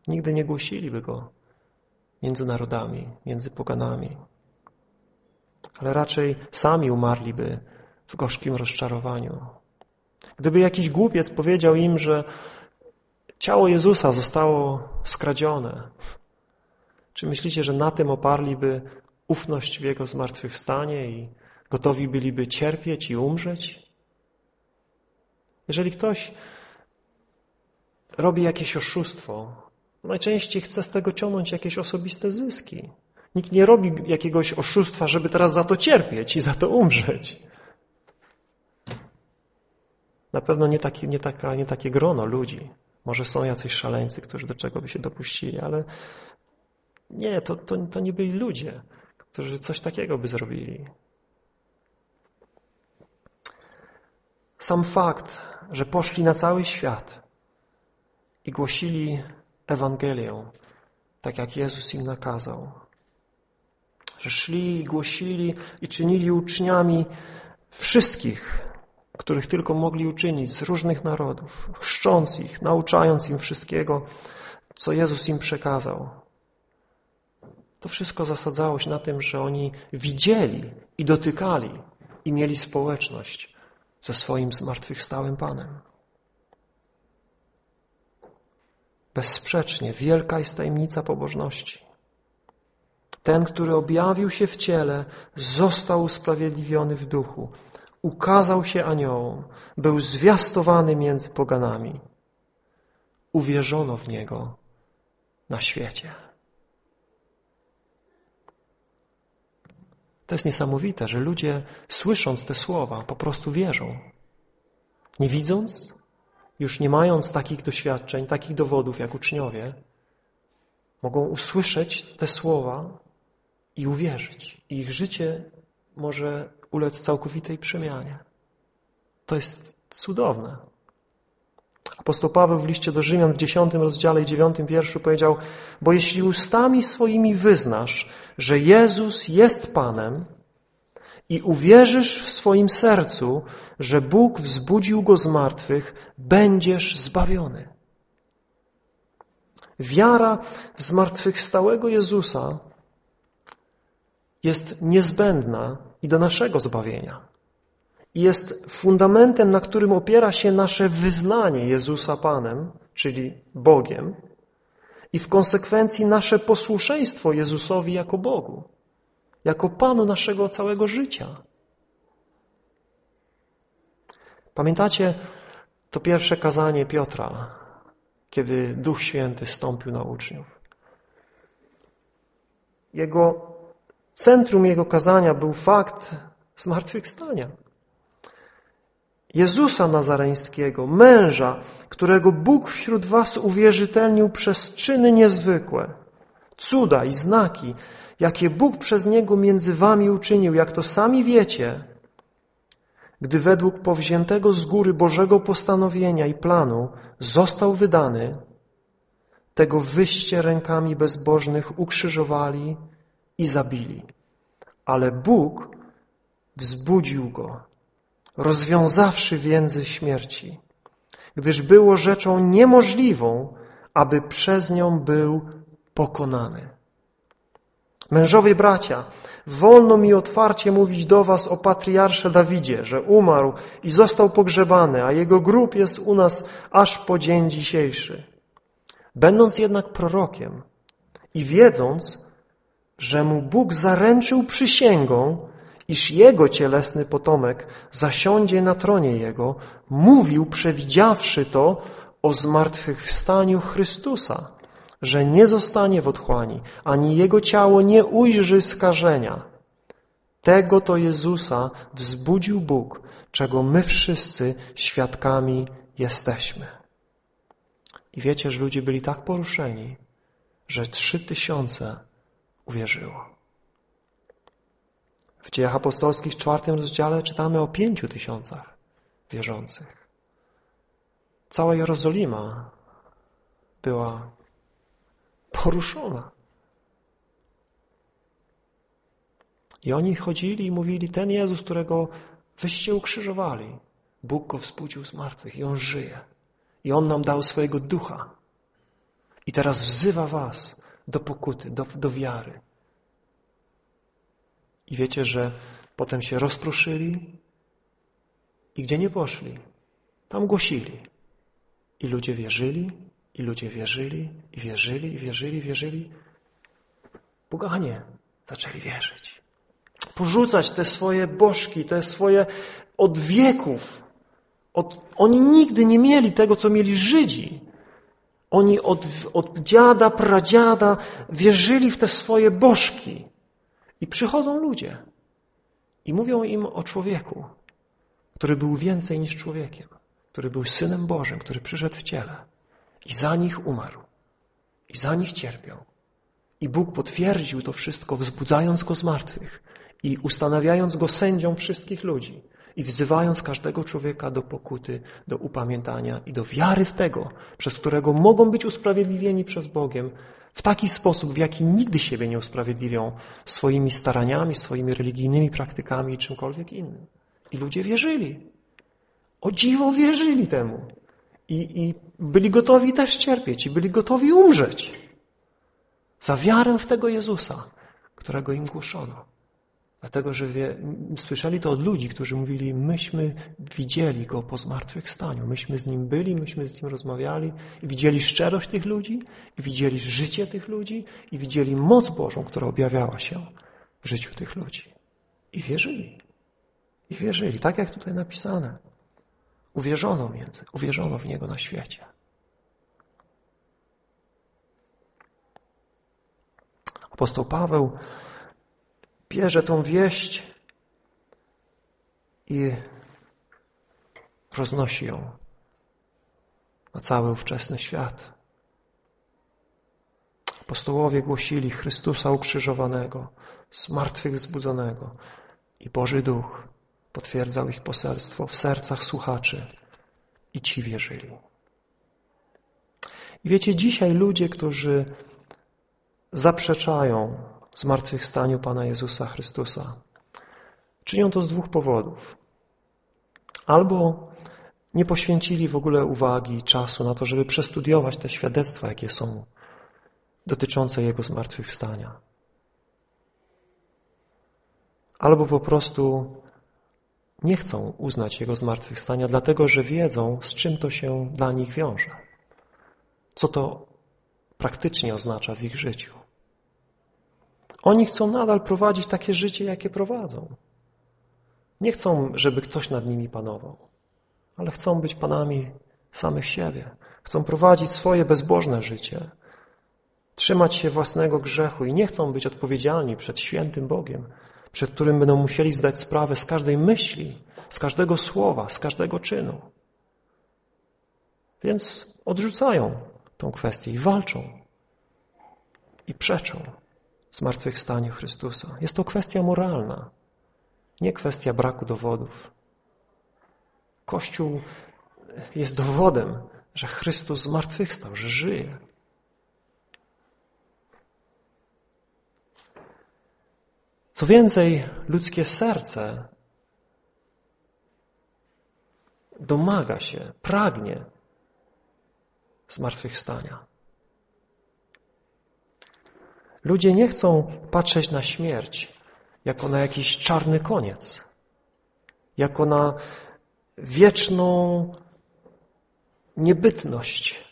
nigdy nie głosiliby Go między narodami, między poganami, ale raczej sami umarliby w gorzkim rozczarowaniu. Gdyby jakiś głupiec powiedział im, że ciało Jezusa zostało skradzione, czy myślicie, że na tym oparliby ufność w Jego zmartwychwstanie i gotowi byliby cierpieć i umrzeć? Jeżeli ktoś robi jakieś oszustwo, najczęściej chce z tego ciągnąć jakieś osobiste zyski. Nikt nie robi jakiegoś oszustwa, żeby teraz za to cierpieć i za to umrzeć. Na pewno nie, taki, nie, taka, nie takie grono ludzi. Może są jacyś szaleńcy, którzy do czego by się dopuścili, ale nie, to, to, to nie byli ludzie którzy coś takiego by zrobili. Sam fakt, że poszli na cały świat i głosili Ewangelię, tak jak Jezus im nakazał, że szli i głosili i czynili uczniami wszystkich, których tylko mogli uczynić z różnych narodów, chrzcząc ich, nauczając im wszystkiego, co Jezus im przekazał. To wszystko zasadzało się na tym, że oni widzieli i dotykali i mieli społeczność ze swoim zmartwychwstałym Panem. Bezsprzecznie wielka jest tajemnica pobożności. Ten, który objawił się w ciele, został usprawiedliwiony w duchu, ukazał się aniołom, był zwiastowany między poganami. Uwierzono w Niego na świecie. To jest niesamowite, że ludzie słysząc te słowa po prostu wierzą. Nie widząc, już nie mając takich doświadczeń, takich dowodów jak uczniowie, mogą usłyszeć te słowa i uwierzyć. I ich życie może ulec całkowitej przemianie. To jest cudowne. Apostoł Paweł w liście do Rzymian w 10 rozdziale i 9 wierszu powiedział, bo jeśli ustami swoimi wyznasz, że Jezus jest Panem i uwierzysz w swoim sercu, że Bóg wzbudził Go z martwych, będziesz zbawiony. Wiara w zmartwychwstałego Jezusa jest niezbędna i do naszego zbawienia. I jest fundamentem, na którym opiera się nasze wyznanie Jezusa Panem, czyli Bogiem, i w konsekwencji nasze posłuszeństwo Jezusowi jako Bogu, jako Panu naszego całego życia. Pamiętacie to pierwsze kazanie Piotra, kiedy Duch Święty stąpił na uczniów? Jego centrum jego kazania był fakt zmartwychwstania. Jezusa Nazareńskiego, męża, którego Bóg wśród was uwierzytelnił przez czyny niezwykłe, cuda i znaki, jakie Bóg przez Niego między wami uczynił, jak to sami wiecie, gdy według powziętego z góry Bożego postanowienia i planu został wydany, tego wyście rękami bezbożnych ukrzyżowali i zabili. Ale Bóg wzbudził Go, rozwiązawszy więzy śmierci, gdyż było rzeczą niemożliwą, aby przez nią był pokonany. Mężowie bracia, wolno mi otwarcie mówić do was o patriarsze Dawidzie, że umarł i został pogrzebany, a jego grób jest u nas aż po dzień dzisiejszy. Będąc jednak prorokiem i wiedząc, że mu Bóg zaręczył przysięgą, iż jego cielesny potomek zasiądzie na tronie jego, mówił, przewidziawszy to, o zmartwychwstaniu Chrystusa, że nie zostanie w otchłani, ani jego ciało nie ujrzy skażenia. Tego to Jezusa wzbudził Bóg, czego my wszyscy świadkami jesteśmy. I wiecie, że ludzie byli tak poruszeni, że trzy tysiące uwierzyło. W dziejach apostolskich w czwartym rozdziale czytamy o pięciu tysiącach wierzących. Cała Jerozolima była poruszona. I oni chodzili i mówili, ten Jezus, którego wyście ukrzyżowali, Bóg go wzbudził z martwych i On żyje. I On nam dał swojego ducha. I teraz wzywa was do pokuty, do, do wiary. I wiecie, że potem się rozproszyli i gdzie nie poszli, tam głosili. I ludzie wierzyli, i ludzie wierzyli, i wierzyli, i wierzyli, wierzyli. Poganie zaczęli wierzyć. Porzucać te swoje bożki, te swoje od wieków. Od, oni nigdy nie mieli tego, co mieli Żydzi. Oni od, od dziada, pradziada wierzyli w te swoje bożki. I przychodzą ludzie i mówią im o człowieku, który był więcej niż człowiekiem, który był Synem Bożym, który przyszedł w ciele i za nich umarł i za nich cierpiał. I Bóg potwierdził to wszystko, wzbudzając Go z martwych i ustanawiając Go sędzią wszystkich ludzi i wzywając każdego człowieka do pokuty, do upamiętania i do wiary w tego, przez którego mogą być usprawiedliwieni przez Bogiem w taki sposób, w jaki nigdy siebie nie usprawiedliwią swoimi staraniami, swoimi religijnymi praktykami, czymkolwiek innym. I ludzie wierzyli. O dziwo wierzyli temu. I, I byli gotowi też cierpieć i byli gotowi umrzeć. Za wiarę w tego Jezusa, którego im głoszono. Dlatego, że wie, słyszeli to od ludzi, którzy mówili, myśmy widzieli Go po zmartwychwstaniu, myśmy z Nim byli, myśmy z Nim rozmawiali i widzieli szczerość tych ludzi, i widzieli życie tych ludzi, i widzieli moc Bożą, która objawiała się w życiu tych ludzi. I wierzyli. I wierzyli, tak jak tutaj napisane. Uwierzono między, uwierzono w Niego na świecie. Apostoł Paweł bierze tą wieść i roznosi ją na cały ówczesny świat. Apostołowie głosili Chrystusa ukrzyżowanego, z martwych zbudzonego i Boży Duch potwierdzał ich poselstwo w sercach słuchaczy i ci wierzyli. I wiecie, dzisiaj ludzie, którzy zaprzeczają zmartwychwstaniu Pana Jezusa Chrystusa. Czynią to z dwóch powodów. Albo nie poświęcili w ogóle uwagi, czasu na to, żeby przestudiować te świadectwa, jakie są dotyczące Jego zmartwychwstania. albo po prostu nie chcą uznać Jego zmartwychwstania, dlatego że wiedzą, z czym to się dla nich wiąże. Co to praktycznie oznacza w ich życiu. Oni chcą nadal prowadzić takie życie, jakie prowadzą. Nie chcą, żeby ktoś nad nimi panował, ale chcą być panami samych siebie. Chcą prowadzić swoje bezbożne życie, trzymać się własnego grzechu i nie chcą być odpowiedzialni przed świętym Bogiem, przed którym będą musieli zdać sprawę z każdej myśli, z każdego słowa, z każdego czynu. Więc odrzucają tą kwestię i walczą i przeczą zmartwychwstaniu Chrystusa. Jest to kwestia moralna, nie kwestia braku dowodów. Kościół jest dowodem, że Chrystus zmartwychwstał, że żyje. Co więcej, ludzkie serce domaga się, pragnie zmartwychwstania. Ludzie nie chcą patrzeć na śmierć jako na jakiś czarny koniec, jako na wieczną niebytność.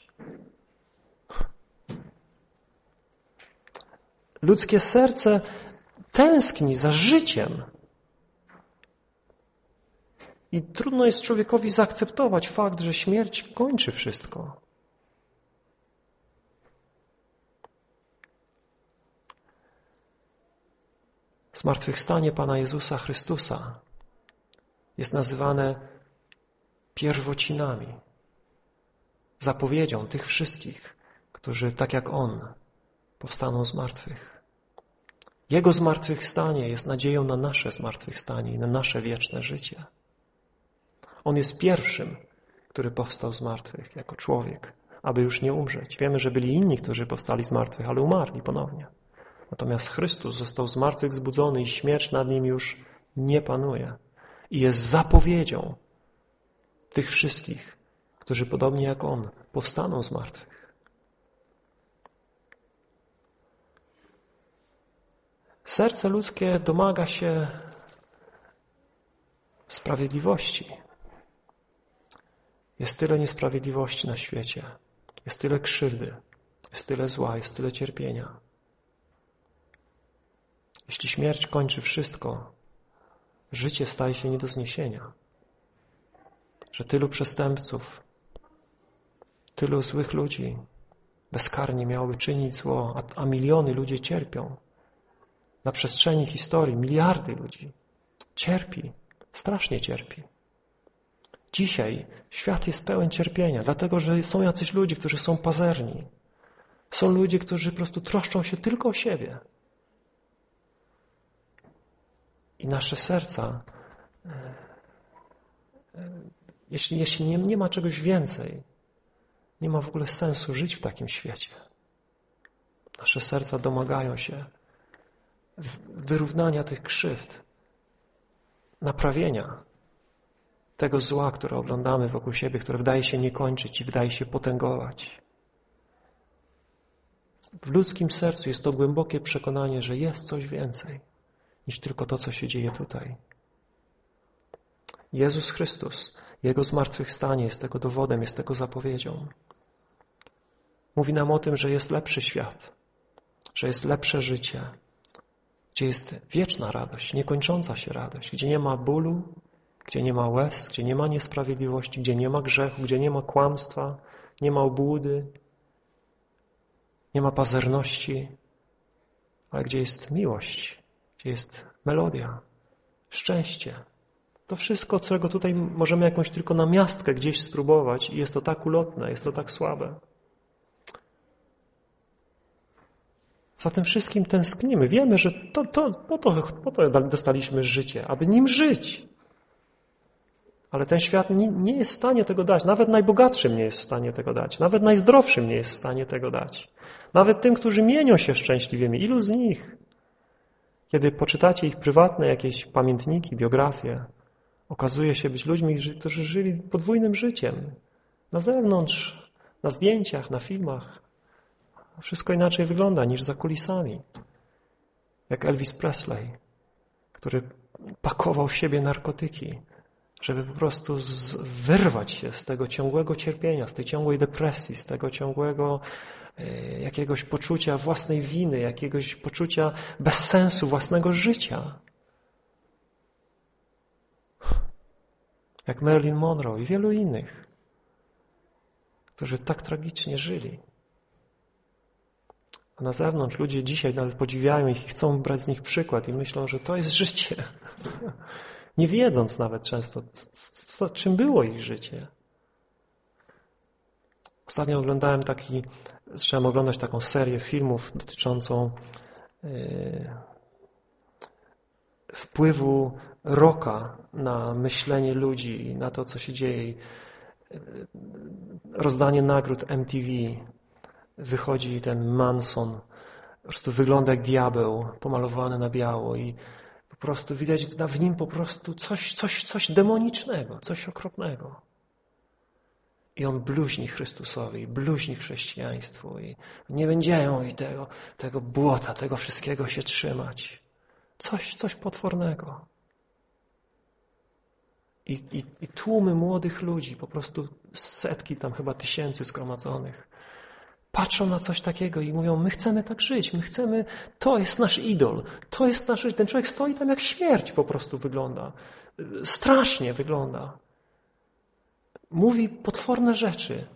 Ludzkie serce tęskni za życiem. I trudno jest człowiekowi zaakceptować fakt, że śmierć kończy wszystko. Zmartwychwstanie Pana Jezusa Chrystusa jest nazywane pierwocinami, zapowiedzią tych wszystkich, którzy tak jak On powstaną z martwych. Jego zmartwychwstanie jest nadzieją na nasze zmartwychwstanie i na nasze wieczne życie. On jest pierwszym, który powstał z martwych jako człowiek, aby już nie umrzeć. Wiemy, że byli inni, którzy powstali z martwych, ale umarli ponownie. Natomiast Chrystus został z martwych zbudzony i śmierć nad nim już nie panuje. I jest zapowiedzią tych wszystkich, którzy podobnie jak On powstaną z martwych. Serce ludzkie domaga się sprawiedliwości. Jest tyle niesprawiedliwości na świecie. Jest tyle krzywdy. Jest tyle zła. Jest tyle cierpienia. Jeśli śmierć kończy wszystko, życie staje się nie do zniesienia. Że tylu przestępców, tylu złych ludzi bezkarnie miałoby czynić zło, a, a miliony ludzi cierpią. Na przestrzeni historii miliardy ludzi cierpi, strasznie cierpi. Dzisiaj świat jest pełen cierpienia, dlatego że są jacyś ludzie, którzy są pazerni. Są ludzie, którzy po prostu troszczą się tylko o siebie. I nasze serca, e, e, jeśli, jeśli nie, nie ma czegoś więcej, nie ma w ogóle sensu żyć w takim świecie. Nasze serca domagają się wyrównania tych krzywd, naprawienia tego zła, które oglądamy wokół siebie, które wydaje się nie kończyć i wydaje się potęgować. W ludzkim sercu jest to głębokie przekonanie, że jest coś więcej niż tylko to, co się dzieje tutaj. Jezus Chrystus, Jego zmartwychwstanie jest tego dowodem, jest tego zapowiedzią. Mówi nam o tym, że jest lepszy świat, że jest lepsze życie, gdzie jest wieczna radość, niekończąca się radość, gdzie nie ma bólu, gdzie nie ma łez, gdzie nie ma niesprawiedliwości, gdzie nie ma grzechu, gdzie nie ma kłamstwa, nie ma obłudy, nie ma pazerności, ale gdzie jest miłość, gdzie jest melodia, szczęście. To wszystko, czego tutaj możemy jakąś tylko namiastkę gdzieś spróbować i jest to tak ulotne, jest to tak słabe. Za tym wszystkim tęsknimy. Wiemy, że to, to, po, to, po to dostaliśmy życie, aby nim żyć. Ale ten świat nie, nie jest w stanie tego dać. Nawet najbogatszym nie jest w stanie tego dać. Nawet najzdrowszym nie jest w stanie tego dać. Nawet tym, którzy mienią się szczęśliwymi. Ilu z nich kiedy poczytacie ich prywatne jakieś pamiętniki, biografie, okazuje się być ludźmi, którzy żyli podwójnym życiem. Na zewnątrz, na zdjęciach, na filmach. Wszystko inaczej wygląda niż za kulisami. Jak Elvis Presley, który pakował w siebie narkotyki, żeby po prostu wyrwać się z tego ciągłego cierpienia, z tej ciągłej depresji, z tego ciągłego jakiegoś poczucia własnej winy, jakiegoś poczucia bezsensu własnego życia. Jak Marilyn Monroe i wielu innych, którzy tak tragicznie żyli. A na zewnątrz ludzie dzisiaj nawet podziwiają ich i chcą brać z nich przykład i myślą, że to jest życie. Nie wiedząc nawet często, co, czym było ich życie. Ostatnio oglądałem taki, zacząłem oglądać taką serię filmów dotyczącą yy, wpływu roka na myślenie ludzi na to, co się dzieje. Yy, rozdanie nagród MTV, wychodzi ten Manson, po prostu wygląda jak diabeł, pomalowany na biało i po prostu widać w nim po prostu coś, coś, coś demonicznego, coś okropnego. I on bluźni Chrystusowi, bluźni chrześcijaństwu i nie będziemy i tego, tego błota, tego wszystkiego się trzymać. Coś, coś potwornego. I, i, I tłumy młodych ludzi, po prostu setki tam chyba tysięcy zgromadzonych, patrzą na coś takiego i mówią, my chcemy tak żyć, my chcemy, to jest nasz idol, to jest nasz, ten człowiek stoi tam jak śmierć po prostu wygląda, strasznie wygląda. Mówi potworne rzeczy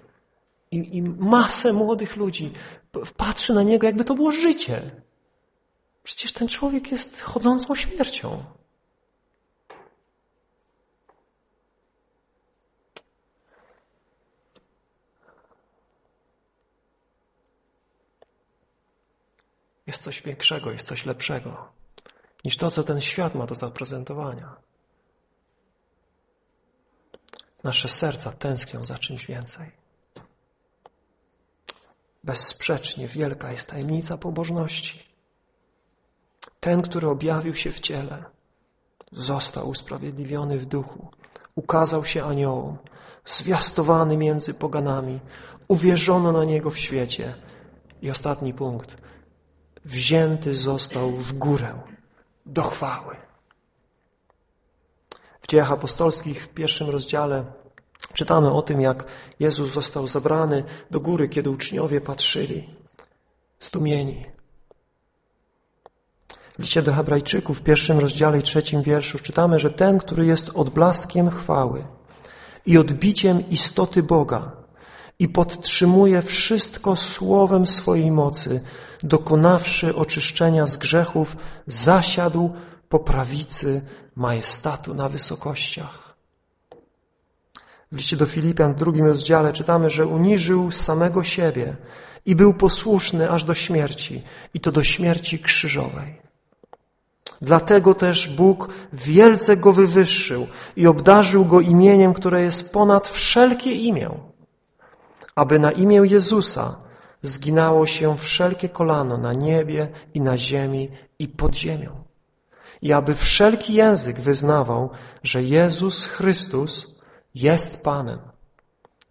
i, i masę młodych ludzi patrzy na niego, jakby to było życie. Przecież ten człowiek jest chodzącą śmiercią. Jest coś większego, jest coś lepszego niż to, co ten świat ma do zaprezentowania. Nasze serca tęsknią za czymś więcej. Bezsprzecznie wielka jest tajemnica pobożności. Ten, który objawił się w ciele, został usprawiedliwiony w duchu, ukazał się aniołom, zwiastowany między poganami, uwierzono na Niego w świecie. I ostatni punkt wzięty został w górę do chwały. Dziejach apostolskich w pierwszym rozdziale czytamy o tym, jak Jezus został zabrany do góry, kiedy uczniowie patrzyli zdumieni. W liście do Hebrajczyków w pierwszym rozdziale i trzecim wierszu czytamy, że ten, który jest odblaskiem chwały i odbiciem istoty Boga, i podtrzymuje wszystko słowem swojej mocy, dokonawszy oczyszczenia z grzechów, zasiadł po prawicy majestatu na wysokościach. W liście do Filipian w drugim rozdziale czytamy, że uniżył samego siebie i był posłuszny aż do śmierci, i to do śmierci krzyżowej. Dlatego też Bóg wielce go wywyższył i obdarzył go imieniem, które jest ponad wszelkie imię aby na imię Jezusa zginało się wszelkie kolano na niebie i na ziemi i pod ziemią. I aby wszelki język wyznawał, że Jezus Chrystus jest Panem,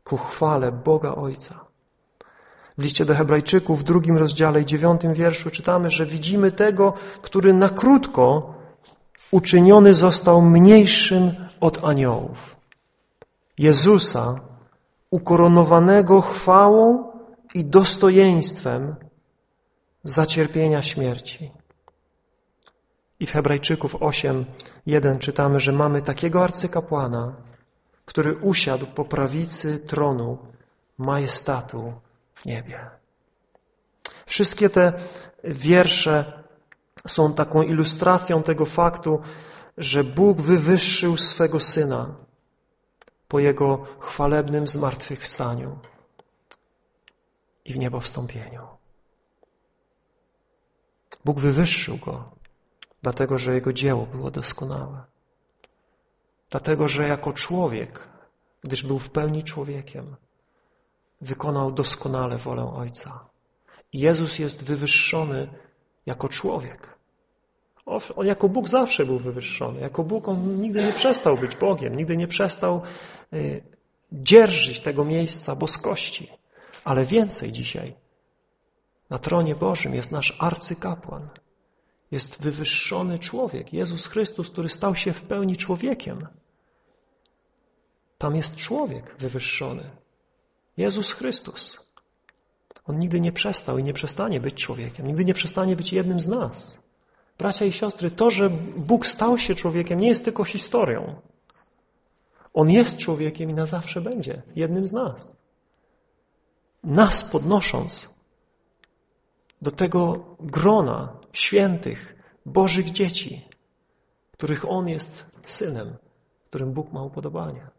ku chwale Boga Ojca. W liście do Hebrajczyków w drugim rozdziale i dziewiątym wierszu czytamy, że widzimy tego, który na krótko uczyniony został mniejszym od aniołów. Jezusa, ukoronowanego chwałą i dostojeństwem za cierpienia śmierci. I w Hebrajczyków 8:1 czytamy, że mamy takiego arcykapłana, który usiadł po prawicy tronu majestatu w niebie. Wszystkie te wiersze są taką ilustracją tego faktu, że Bóg wywyższył swego Syna po Jego chwalebnym zmartwychwstaniu i w niebo wstąpieniu. Bóg wywyższył Go, dlatego że Jego dzieło było doskonałe. Dlatego, że jako człowiek, gdyż był w pełni człowiekiem, wykonał doskonale wolę Ojca. Jezus jest wywyższony jako człowiek. On jako Bóg zawsze był wywyższony. Jako Bóg on nigdy nie przestał być Bogiem, nigdy nie przestał y, dzierżyć tego miejsca boskości. Ale więcej dzisiaj. Na tronie Bożym jest nasz arcykapłan. Jest wywyższony człowiek, Jezus Chrystus, który stał się w pełni człowiekiem. Tam jest człowiek wywyższony. Jezus Chrystus. On nigdy nie przestał i nie przestanie być człowiekiem. Nigdy nie przestanie być jednym z nas. Bracia i siostry, to, że Bóg stał się człowiekiem, nie jest tylko historią. On jest człowiekiem i na zawsze będzie jednym z nas. Nas podnosząc do tego grona świętych, Bożych dzieci, których On jest synem, którym Bóg ma upodobanie.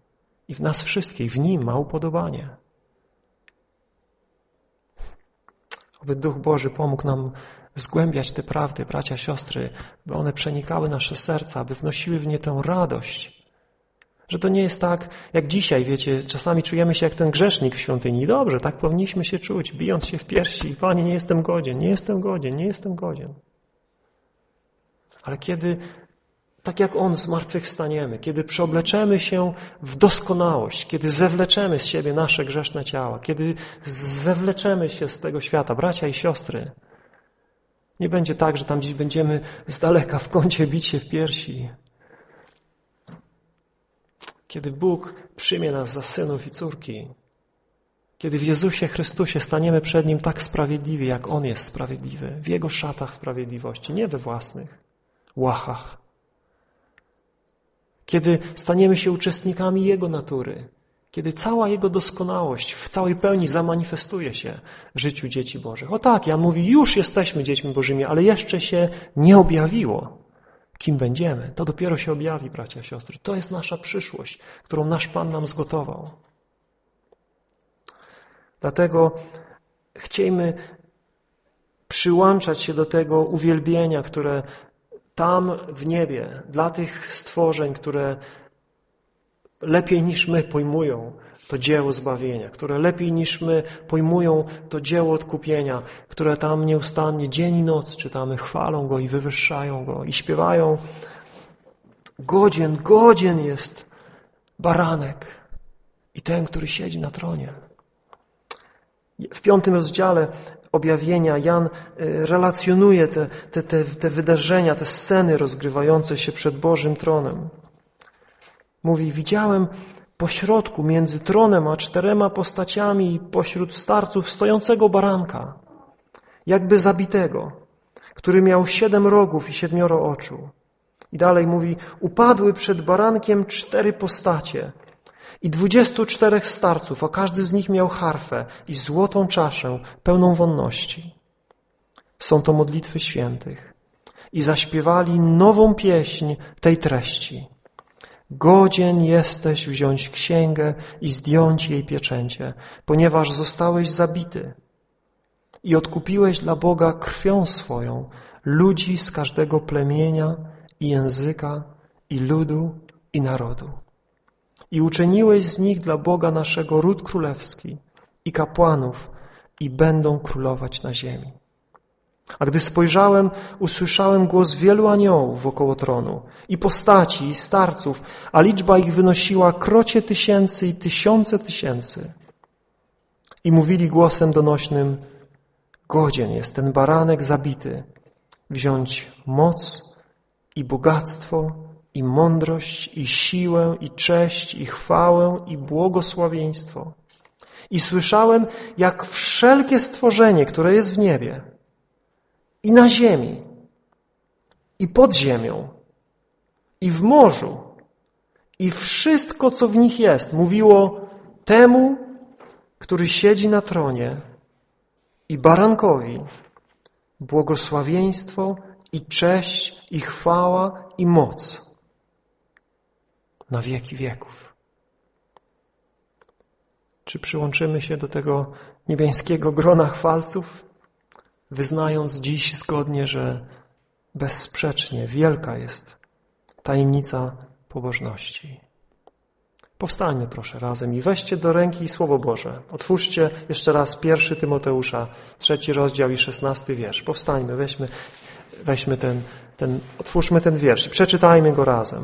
I w nas wszystkich, w Nim ma upodobanie. Aby Duch Boży pomógł nam zgłębiać te prawdy, bracia, siostry, by one przenikały nasze serca, aby wnosiły w nie tę radość. Że to nie jest tak, jak dzisiaj, wiecie, czasami czujemy się jak ten grzesznik w świątyni. Dobrze, tak powinniśmy się czuć, bijąc się w piersi. Panie, nie jestem godzien, nie jestem godzien, nie jestem godzien. Ale kiedy, tak jak On zmartwychwstaniemy, kiedy przeobleczemy się w doskonałość, kiedy zewleczemy z siebie nasze grzeszne ciała, kiedy zewleczemy się z tego świata, bracia i siostry, nie będzie tak, że tam gdzieś będziemy z daleka w kącie bić się w piersi. Kiedy Bóg przyjmie nas za synów i córki, kiedy w Jezusie Chrystusie staniemy przed Nim tak sprawiedliwi, jak On jest sprawiedliwy, w Jego szatach sprawiedliwości, nie we własnych łachach. Kiedy staniemy się uczestnikami Jego natury, kiedy cała Jego doskonałość w całej pełni zamanifestuje się w życiu dzieci Bożych. O tak, Jan mówi, już jesteśmy dziećmi Bożymi, ale jeszcze się nie objawiło, kim będziemy. To dopiero się objawi, bracia i siostry. To jest nasza przyszłość, którą nasz Pan nam zgotował. Dlatego chciejmy przyłączać się do tego uwielbienia, które tam w niebie, dla tych stworzeń, które lepiej niż my pojmują to dzieło zbawienia, które lepiej niż my pojmują to dzieło odkupienia, które tam nieustannie dzień i noc czytamy, chwalą Go i wywyższają Go i śpiewają godzien, godzien jest baranek i ten, który siedzi na tronie. W piątym rozdziale objawienia Jan y, relacjonuje te, te, te, te wydarzenia, te sceny rozgrywające się przed Bożym tronem. Mówi, widziałem pośrodku między tronem a czterema postaciami pośród starców stojącego baranka, jakby zabitego, który miał siedem rogów i siedmioro oczu. I dalej mówi, upadły przed barankiem cztery postacie i dwudziestu czterech starców, a każdy z nich miał harfę i złotą czaszę pełną wonności. Są to modlitwy świętych. I zaśpiewali nową pieśń tej treści. Godzien jesteś wziąć księgę i zdjąć jej pieczęcie, ponieważ zostałeś zabity i odkupiłeś dla Boga krwią swoją ludzi z każdego plemienia i języka i ludu i narodu. I uczyniłeś z nich dla Boga naszego ród królewski i kapłanów i będą królować na ziemi. A gdy spojrzałem, usłyszałem głos wielu aniołów wokoło tronu i postaci, i starców, a liczba ich wynosiła krocie tysięcy i tysiące tysięcy. I mówili głosem donośnym, godzien jest ten baranek zabity, wziąć moc i bogactwo, i mądrość, i siłę, i cześć, i chwałę, i błogosławieństwo. I słyszałem, jak wszelkie stworzenie, które jest w niebie, i na ziemi, i pod ziemią, i w morzu, i wszystko, co w nich jest, mówiło temu, który siedzi na tronie i barankowi błogosławieństwo i cześć i chwała i moc na wieki wieków. Czy przyłączymy się do tego niebiańskiego grona chwalców? Wyznając dziś zgodnie, że bezsprzecznie wielka jest tajemnica pobożności. Powstańmy proszę razem i weźcie do ręki Słowo Boże. Otwórzcie jeszcze raz pierwszy Tymoteusza, trzeci rozdział i szesnasty wiersz. Powstańmy, weźmy, weźmy ten, ten, otwórzmy ten wiersz i przeczytajmy go razem.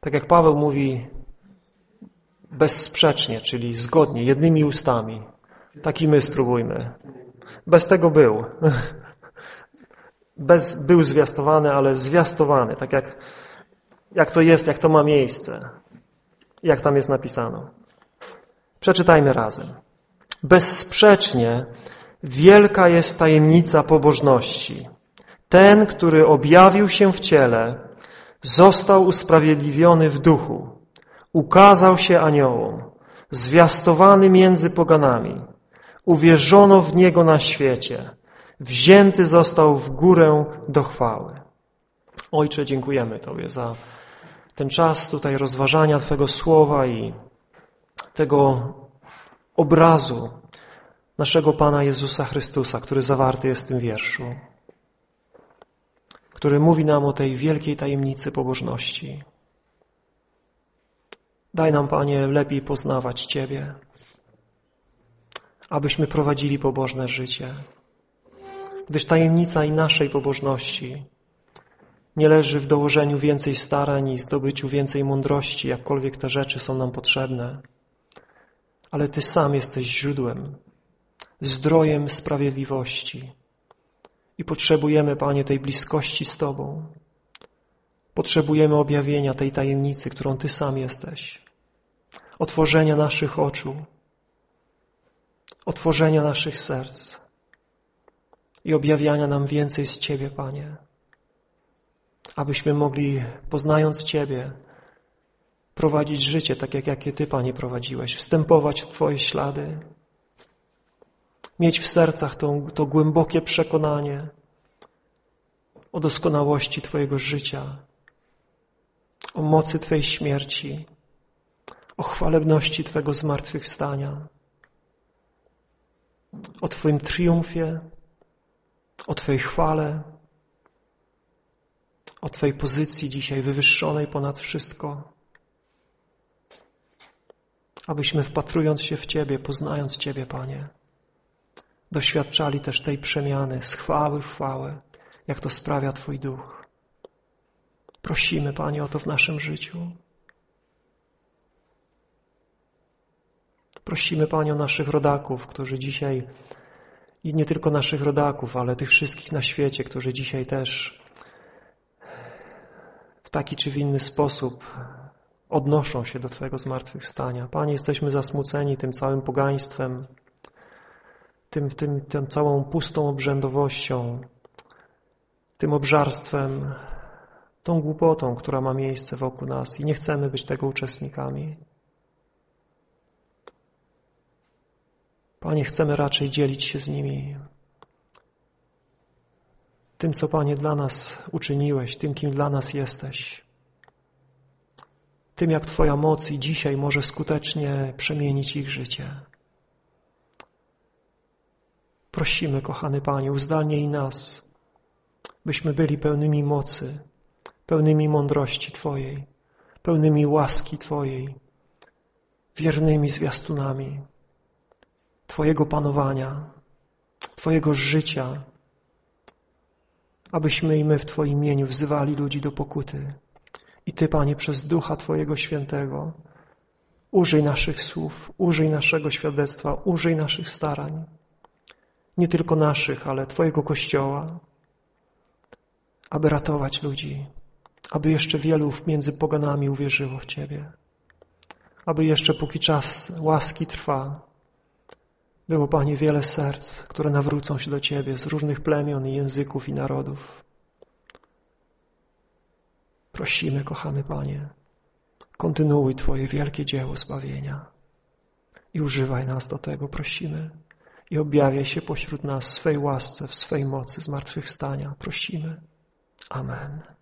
Tak jak Paweł mówi bezsprzecznie, czyli zgodnie, jednymi ustami. Taki my spróbujmy. Bez tego był. Bez był zwiastowany, ale zwiastowany, tak jak, jak to jest, jak to ma miejsce, jak tam jest napisano. Przeczytajmy razem. Bezsprzecznie wielka jest tajemnica pobożności. Ten, który objawił się w ciele, został usprawiedliwiony w duchu, ukazał się aniołom, zwiastowany między poganami, uwierzono w Niego na świecie, wzięty został w górę do chwały. Ojcze, dziękujemy Tobie za ten czas tutaj rozważania Twego słowa i tego obrazu naszego Pana Jezusa Chrystusa, który zawarty jest w tym wierszu, który mówi nam o tej wielkiej tajemnicy pobożności. Daj nam, Panie, lepiej poznawać Ciebie, abyśmy prowadzili pobożne życie. Gdyż tajemnica i naszej pobożności nie leży w dołożeniu więcej starań i zdobyciu więcej mądrości, jakkolwiek te rzeczy są nam potrzebne, ale Ty sam jesteś źródłem, zdrojem sprawiedliwości i potrzebujemy, Panie, tej bliskości z Tobą. Potrzebujemy objawienia tej tajemnicy, którą Ty sam jesteś. Otworzenia naszych oczu, otworzenia naszych serc i objawiania nam więcej z Ciebie, Panie. Abyśmy mogli, poznając Ciebie, prowadzić życie tak, jak jakie Ty, Panie, prowadziłeś, wstępować w Twoje ślady, mieć w sercach to, to głębokie przekonanie o doskonałości Twojego życia, o mocy Twojej śmierci, o chwalebności Twego zmartwychwstania, o Twoim triumfie, o Twojej chwale, o Twojej pozycji dzisiaj wywyższonej ponad wszystko, abyśmy wpatrując się w Ciebie, poznając Ciebie, Panie, doświadczali też tej przemiany z chwały w chwałę, jak to sprawia Twój duch. Prosimy, Panie, o to w naszym życiu. Prosimy, Panie, o naszych rodaków, którzy dzisiaj, i nie tylko naszych rodaków, ale tych wszystkich na świecie, którzy dzisiaj też w taki czy w inny sposób odnoszą się do Twojego zmartwychwstania. Panie, jesteśmy zasmuceni tym całym pogaństwem, tym, tym, tym całą pustą obrzędowością, tym obżarstwem, tą głupotą, która ma miejsce wokół nas i nie chcemy być tego uczestnikami. Panie, chcemy raczej dzielić się z nimi tym, co Panie dla nas uczyniłeś, tym, kim dla nas jesteś, tym, jak Twoja moc i dzisiaj może skutecznie przemienić ich życie. Prosimy, kochany Panie, uzdalnij nas, byśmy byli pełnymi mocy, pełnymi mądrości Twojej, pełnymi łaski Twojej, wiernymi zwiastunami Twojego panowania, Twojego życia, abyśmy i my w Twoim imieniu wzywali ludzi do pokuty. I Ty, Panie, przez Ducha Twojego Świętego użyj naszych słów, użyj naszego świadectwa, użyj naszych starań, nie tylko naszych, ale Twojego Kościoła, aby ratować ludzi, aby jeszcze wielu między poganami uwierzyło w Ciebie, aby jeszcze póki czas łaski trwa, było, Panie, wiele serc, które nawrócą się do Ciebie z różnych plemion i języków i narodów. Prosimy, kochany Panie, kontynuuj Twoje wielkie dzieło zbawienia i używaj nas do tego, prosimy. I objawiaj się pośród nas w swej łasce, w swej mocy zmartwychwstania. Prosimy. Amen.